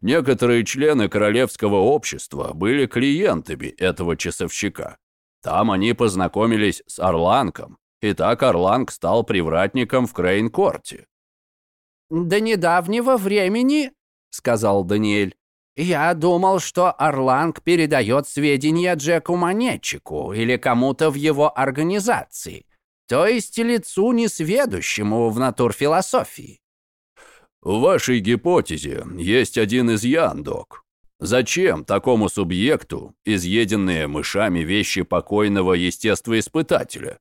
Некоторые члены королевского общества были клиентами этого часовщика. Там они познакомились с Орланком, и так Орланг стал привратником в Крейн-корте. «До недавнего времени, — сказал Даниэль, «Я думал, что Орланг передает сведения Джеку Монетчику или кому-то в его организации, то есть лицу несведущему в натурфилософии». В вашей гипотезе есть один изъян, док. Зачем такому субъекту изъеденные мышами вещи покойного естествоиспытателя?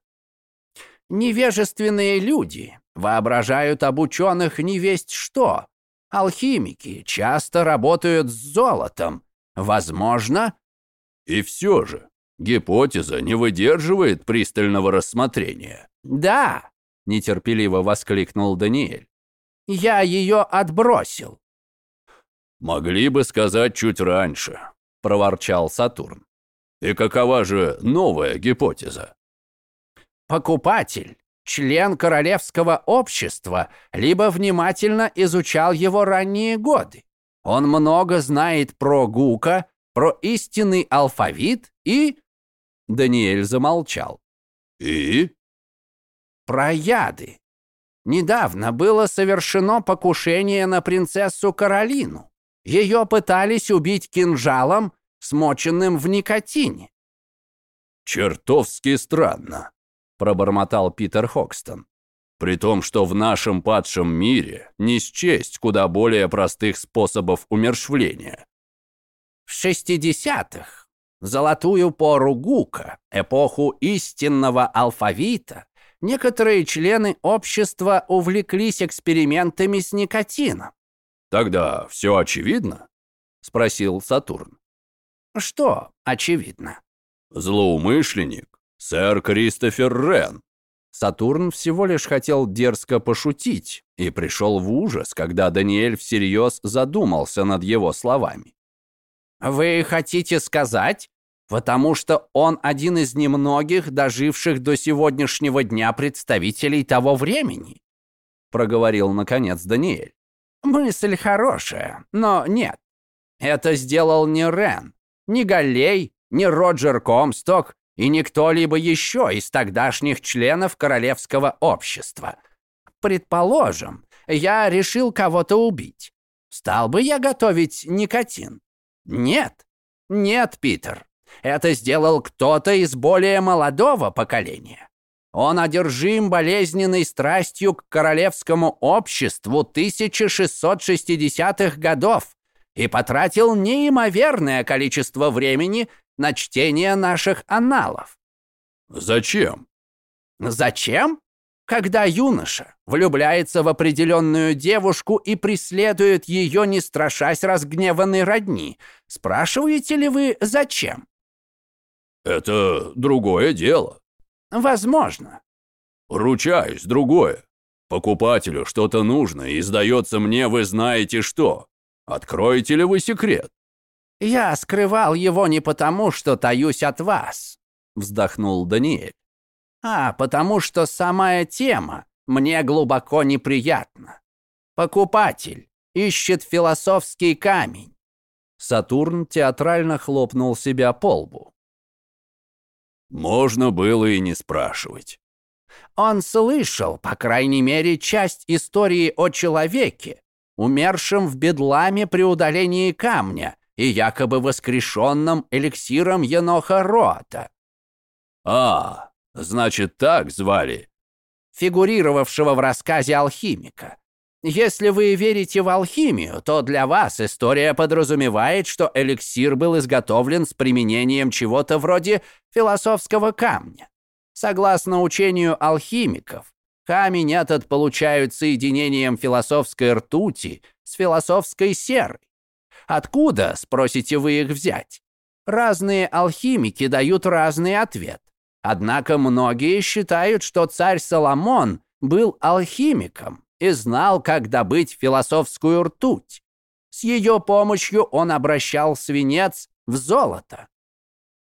Невежественные люди воображают об ученых не весть что. Алхимики часто работают с золотом. Возможно... И все же, гипотеза не выдерживает пристального рассмотрения. Да, нетерпеливо воскликнул Даниэль. Я ее отбросил. Могли бы сказать чуть раньше, проворчал Сатурн. И какова же новая гипотеза? Покупатель, член королевского общества, либо внимательно изучал его ранние годы. Он много знает про Гука, про истинный алфавит и... Даниэль замолчал. И? Про яды. Недавно было совершено покушение на принцессу Каролину. Ее пытались убить кинжалом, смоченным в никотине. Чертовски странно пробормотал Питер Хокстон. При том, что в нашем падшем мире не счесть куда более простых способов умершвления. В 60-х, золотую пору Гука, эпоху истинного алфавита, некоторые члены общества увлеклись экспериментами с никотином. «Тогда все очевидно?» — спросил Сатурн. «Что очевидно?» «Злоумышленник «Сэр Кристофер Рен». Сатурн всего лишь хотел дерзко пошутить и пришел в ужас, когда Даниэль всерьез задумался над его словами. «Вы хотите сказать, потому что он один из немногих доживших до сегодняшнего дня представителей того времени?» проговорил, наконец, Даниэль. «Мысль хорошая, но нет. Это сделал не Рен, не Галлей, не Роджер Комсток и не кто-либо еще из тогдашних членов королевского общества. Предположим, я решил кого-то убить. Стал бы я готовить никотин? Нет. Нет, Питер. Это сделал кто-то из более молодого поколения. Он одержим болезненной страстью к королевскому обществу 1660-х годов и потратил неимоверное количество времени на чтение наших аналов. Зачем? Зачем? Когда юноша влюбляется в определенную девушку и преследует ее, не страшась разгневанной родни, спрашиваете ли вы, зачем? Это другое дело. Возможно. Ручаюсь, другое. Покупателю что-то нужно, и, сдается мне, вы знаете что. Откроете ли вы секрет? «Я скрывал его не потому, что таюсь от вас», — вздохнул Даниэль, «а потому что самая тема мне глубоко неприятна. Покупатель ищет философский камень». Сатурн театрально хлопнул себя по лбу. Можно было и не спрашивать. Он слышал, по крайней мере, часть истории о человеке, умершем в бедламе при удалении камня, и якобы воскрешенным эликсиром Еноха Рота. А, значит, так звали? Фигурировавшего в рассказе алхимика. Если вы верите в алхимию, то для вас история подразумевает, что эликсир был изготовлен с применением чего-то вроде философского камня. Согласно учению алхимиков, камень этот получают соединением философской ртути с философской серой. Откуда, спросите вы их взять? Разные алхимики дают разный ответ. Однако многие считают, что царь Соломон был алхимиком и знал, как добыть философскую ртуть. С ее помощью он обращал свинец в золото.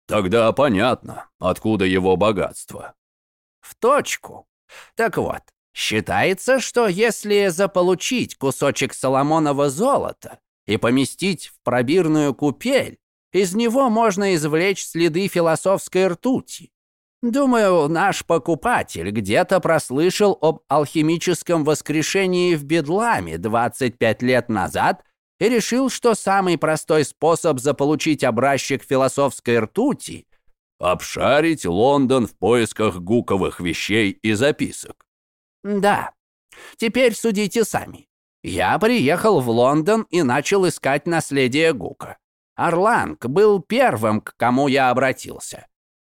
Тогда понятно, откуда его богатство. В точку. Так вот, считается, что если заполучить кусочек Соломонова золота, и поместить в пробирную купель, из него можно извлечь следы философской ртути. Думаю, наш покупатель где-то прослышал об алхимическом воскрешении в Бедламе 25 лет назад и решил, что самый простой способ заполучить образчик философской ртути — обшарить Лондон в поисках гуковых вещей и записок. Да. Теперь судите сами. Я приехал в Лондон и начал искать наследие Гука. Орланг был первым, к кому я обратился.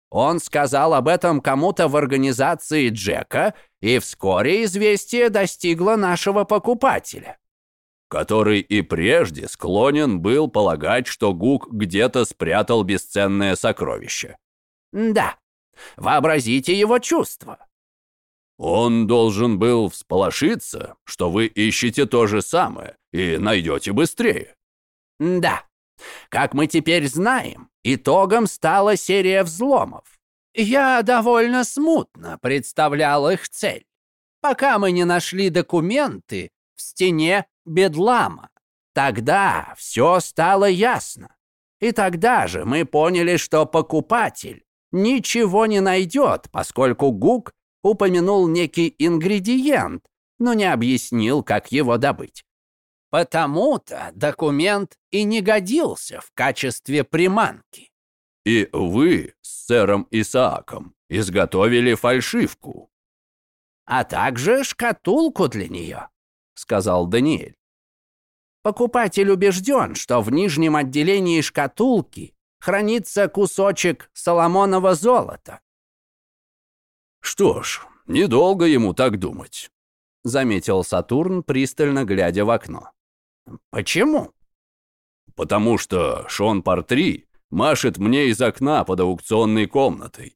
Он сказал об этом кому-то в организации Джека, и вскоре известие достигло нашего покупателя. Который и прежде склонен был полагать, что Гук где-то спрятал бесценное сокровище. Да, вообразите его чувства. Он должен был всполошиться, что вы ищете то же самое и найдете быстрее. Да, как мы теперь знаем, итогом стала серия взломов. Я довольно смутно представлял их цель, пока мы не нашли документы в стене Бедлама. Тогда все стало ясно. И тогда же мы поняли, что покупатель ничего не найдет, поскольку Гук упомянул некий ингредиент, но не объяснил, как его добыть. Потому-то документ и не годился в качестве приманки. И вы с сэром Исааком изготовили фальшивку. А также шкатулку для нее, сказал Даниэль. Покупатель убежден, что в нижнем отделении шкатулки хранится кусочек соломонова золота. Что ж, недолго ему так думать, заметил Сатурн, пристально глядя в окно. Почему? Потому что Шон Партри машет мне из окна под аукционной комнатой.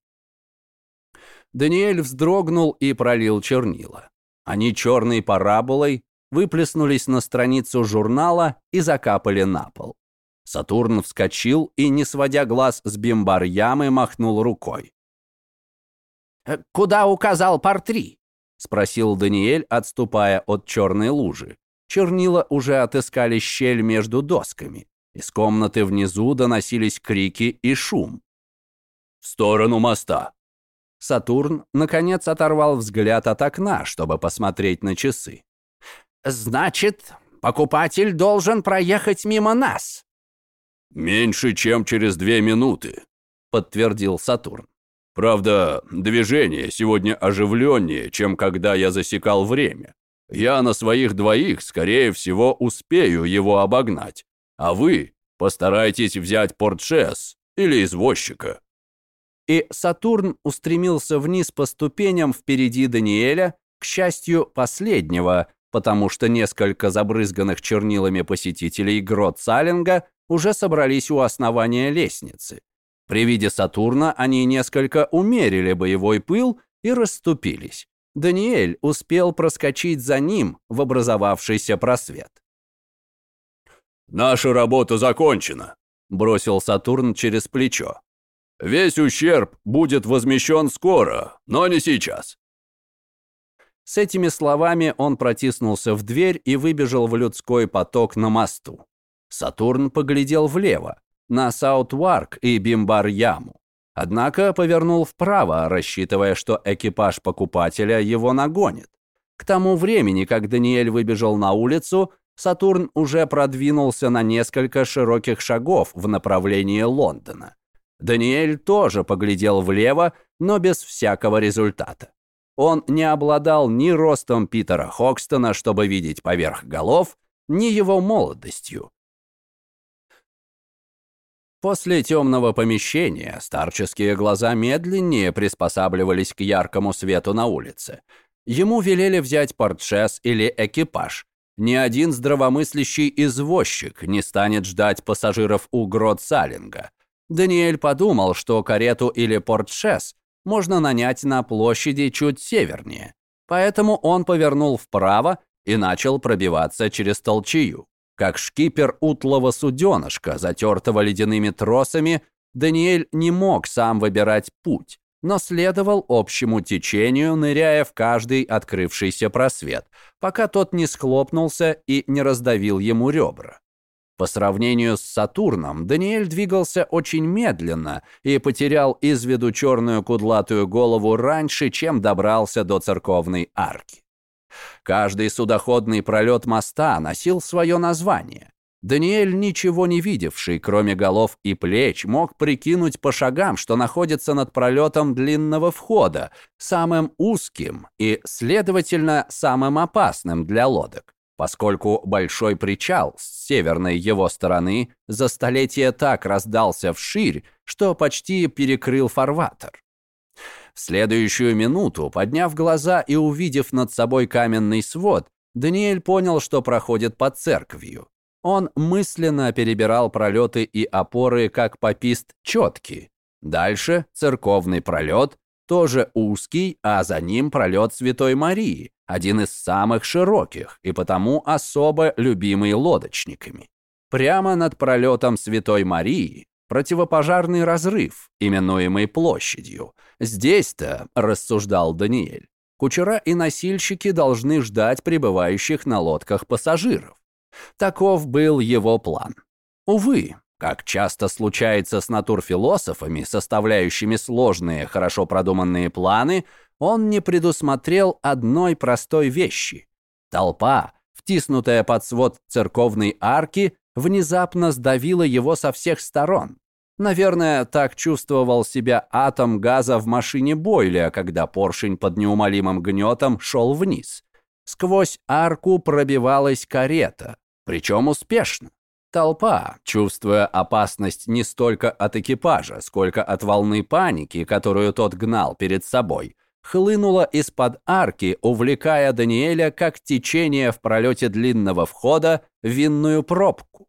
Даниэль вздрогнул и пролил чернила. Они черной параболой выплеснулись на страницу журнала и закапали на пол. Сатурн вскочил и, не сводя глаз с бимбар-ямы, махнул рукой. «Э, «Куда указал Партри?» — спросил Даниэль, отступая от черной лужи. Чернила уже отыскали щель между досками. Из комнаты внизу доносились крики и шум. «В сторону моста!» Сатурн, наконец, оторвал взгляд от окна, чтобы посмотреть на часы. «Значит, покупатель должен проехать мимо нас?» «Меньше, чем через две минуты», — подтвердил Сатурн. «Правда, движение сегодня оживленнее, чем когда я засекал время. Я на своих двоих, скорее всего, успею его обогнать. А вы постарайтесь взять портшес или извозчика». И Сатурн устремился вниз по ступеням впереди Даниэля, к счастью, последнего, потому что несколько забрызганных чернилами посетителей грот Салинга уже собрались у основания лестницы. При виде Сатурна они несколько умерили боевой пыл и расступились. Даниэль успел проскочить за ним в образовавшийся просвет. «Наша работа закончена», — бросил Сатурн через плечо. «Весь ущерб будет возмещен скоро, но не сейчас». С этими словами он протиснулся в дверь и выбежал в людской поток на мосту. Сатурн поглядел влево, на Саутварк и Бимбар-Яму. Однако повернул вправо, рассчитывая, что экипаж покупателя его нагонит. К тому времени, как Даниэль выбежал на улицу, Сатурн уже продвинулся на несколько широких шагов в направлении Лондона. Даниэль тоже поглядел влево, но без всякого результата. Он не обладал ни ростом Питера Хокстона, чтобы видеть поверх голов, ни его молодостью. После темного помещения старческие глаза медленнее приспосабливались к яркому свету на улице. Ему велели взять портшес или экипаж. Ни один здравомыслящий извозчик не станет ждать пассажиров у грот Салинга. Даниэль подумал, что карету или портшес можно нанять на площади чуть севернее. Поэтому он повернул вправо и начал пробиваться через толчью. Как шкипер утлого суденышка, затертого ледяными тросами, Даниэль не мог сам выбирать путь, но следовал общему течению, ныряя в каждый открывшийся просвет, пока тот не схлопнулся и не раздавил ему ребра. По сравнению с Сатурном, Даниэль двигался очень медленно и потерял из виду черную кудлатую голову раньше, чем добрался до церковной арки. Каждый судоходный пролет моста носил свое название. Даниэль, ничего не видевший, кроме голов и плеч, мог прикинуть по шагам, что находится над пролетом длинного входа, самым узким и, следовательно, самым опасным для лодок. поскольку большой причал с северной его стороны за столетие так раздался вширь, что почти перекрыл фарватер. В следующую минуту, подняв глаза и увидев над собой каменный свод, Даниэль понял, что проходит под церковью. Он мысленно перебирал пролеты и опоры, как попист четки. Дальше церковный пролет, тоже узкий, а за ним пролет Святой Марии, один из самых широких и потому особо любимый лодочниками. Прямо над пролетом Святой Марии противопожарный разрыв, именуемый площадью. Здесь-то, рассуждал Даниэль, кучера и носильщики должны ждать прибывающих на лодках пассажиров. Таков был его план. Увы, как часто случается с натурфилософами, составляющими сложные, хорошо продуманные планы, он не предусмотрел одной простой вещи. Толпа, втиснутая под свод церковной арки, внезапно сдавила его со всех сторон. Наверное, так чувствовал себя атом газа в машине Бойля, когда поршень под неумолимым гнетом шел вниз. Сквозь арку пробивалась карета, причем успешно. Толпа, чувствуя опасность не столько от экипажа, сколько от волны паники, которую тот гнал перед собой, хлынула из-под арки, увлекая Даниэля как течение в пролете длинного входа в винную пробку.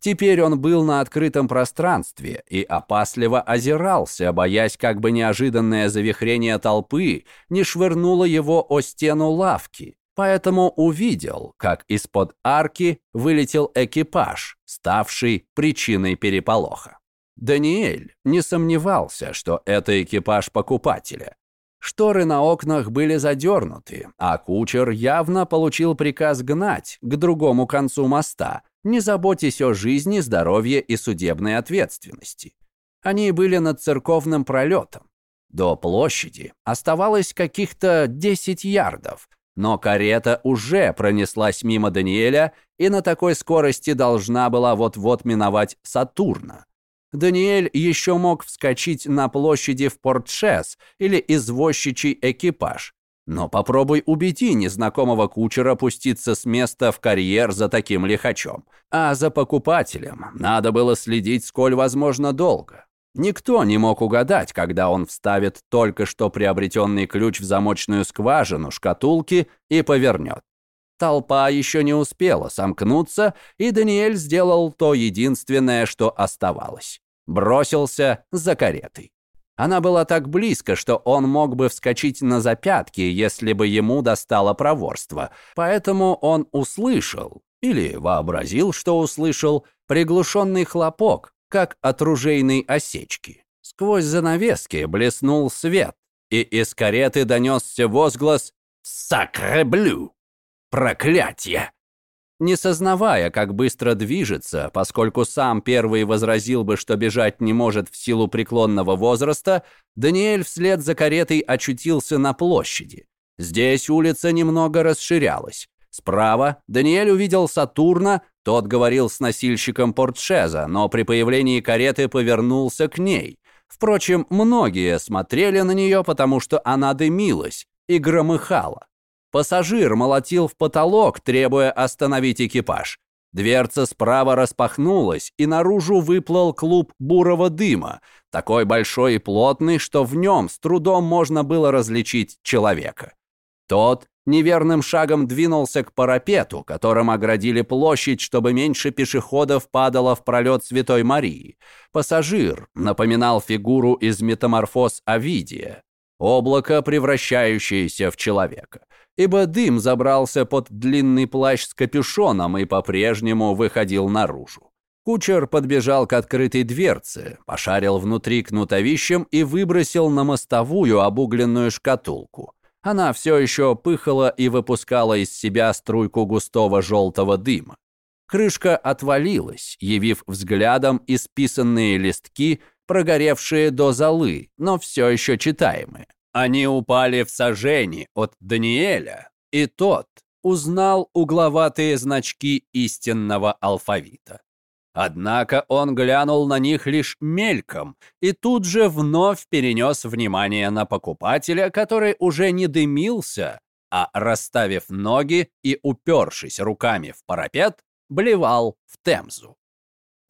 Теперь он был на открытом пространстве и опасливо озирался, боясь, как бы неожиданное завихрение толпы не швырнуло его о стену лавки, поэтому увидел, как из-под арки вылетел экипаж, ставший причиной переполоха. Даниэль не сомневался, что это экипаж покупателя. Шторы на окнах были задернуты, а кучер явно получил приказ гнать к другому концу моста, не заботясь о жизни, здоровье и судебной ответственности. Они были над церковным пролетом. До площади оставалось каких-то 10 ярдов, но карета уже пронеслась мимо Даниэля и на такой скорости должна была вот-вот миновать Сатурна. Даниэль еще мог вскочить на площади в Портшес или извозчичий экипаж. Но попробуй убеди незнакомого кучера пуститься с места в карьер за таким лихачом. А за покупателем надо было следить сколь возможно долго. Никто не мог угадать, когда он вставит только что приобретенный ключ в замочную скважину шкатулки и повернет. Толпа еще не успела сомкнуться, и Даниэль сделал то единственное, что оставалось. Бросился за каретой. Она была так близко, что он мог бы вскочить на запятки, если бы ему достало проворство. Поэтому он услышал, или вообразил, что услышал, приглушенный хлопок, как от ружейной осечки. Сквозь занавески блеснул свет, и из кареты донесся возглас «Сакреблю! Проклятие!» Не сознавая, как быстро движется, поскольку сам первый возразил бы, что бежать не может в силу преклонного возраста, Даниэль вслед за каретой очутился на площади. Здесь улица немного расширялась. Справа Даниэль увидел Сатурна, тот говорил с носильщиком портшеза, но при появлении кареты повернулся к ней. Впрочем, многие смотрели на нее, потому что она дымилась и громыхала. Пассажир молотил в потолок, требуя остановить экипаж. Дверца справа распахнулась, и наружу выплыл клуб бурого дыма, такой большой и плотный, что в нем с трудом можно было различить человека. Тот неверным шагом двинулся к парапету, которым оградили площадь, чтобы меньше пешеходов падало в пролет Святой Марии. Пассажир напоминал фигуру из метаморфоз Овидия, облако, превращающееся в человека. Ибо дым забрался под длинный плащ с капюшоном и по-прежнему выходил наружу. Кучер подбежал к открытой дверце, пошарил внутри кнутовищем и выбросил на мостовую обугленную шкатулку. Она все еще пыхала и выпускала из себя струйку густого желтого дыма. Крышка отвалилась, явив взглядом исписанные листки, прогоревшие до золы, но все еще читаемые. Они упали в сожжение от Даниэля, и тот узнал угловатые значки истинного алфавита. Однако он глянул на них лишь мельком и тут же вновь перенес внимание на покупателя, который уже не дымился, а, расставив ноги и упершись руками в парапет, блевал в Темзу.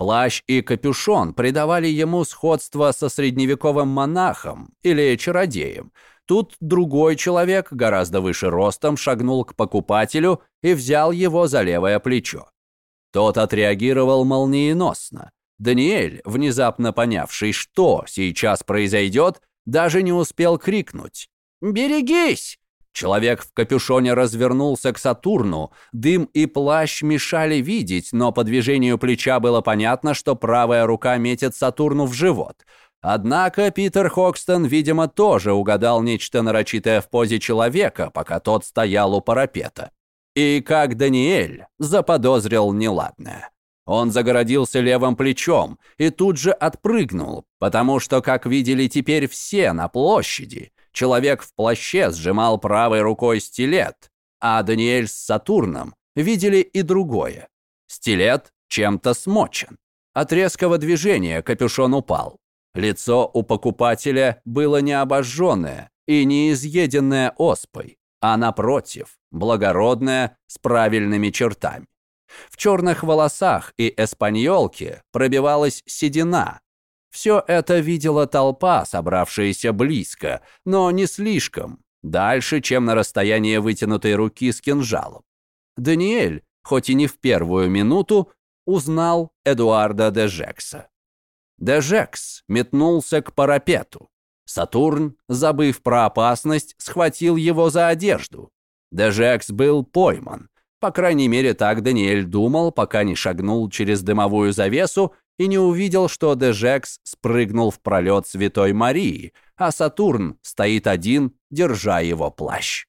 Плащ и капюшон придавали ему сходство со средневековым монахом или чародеем. Тут другой человек, гораздо выше ростом, шагнул к покупателю и взял его за левое плечо. Тот отреагировал молниеносно. Даниэль, внезапно понявший, что сейчас произойдет, даже не успел крикнуть «Берегись!». Человек в капюшоне развернулся к Сатурну, дым и плащ мешали видеть, но по движению плеча было понятно, что правая рука метит Сатурну в живот. Однако Питер Хокстон, видимо, тоже угадал нечто нарочитое в позе человека, пока тот стоял у парапета. И, как Даниэль, заподозрил неладное. Он загородился левым плечом и тут же отпрыгнул, потому что, как видели теперь все на площади, Человек в плаще сжимал правой рукой стилет, а Даниэль с Сатурном видели и другое. Стилет чем-то смочен. От резкого движения капюшон упал. Лицо у покупателя было не обожженное и не изъеденное оспой, а напротив, благородное с правильными чертами. В черных волосах и эспаньолке пробивалась седина, все это видела толпа, собравшаяся близко, но не слишком, дальше, чем на расстояние вытянутой руки с кинжалом. Даниэль, хоть и не в первую минуту, узнал Эдуарда де Жекса. Де Жекс метнулся к парапету. Сатурн, забыв про опасность, схватил его за одежду. Дежекс был пойман. По крайней мере, так Даниэль думал, пока не шагнул через дымовую завесу и не увидел, что Дежекс спрыгнул в пролет Святой Марии, а Сатурн стоит один, держа его плащ.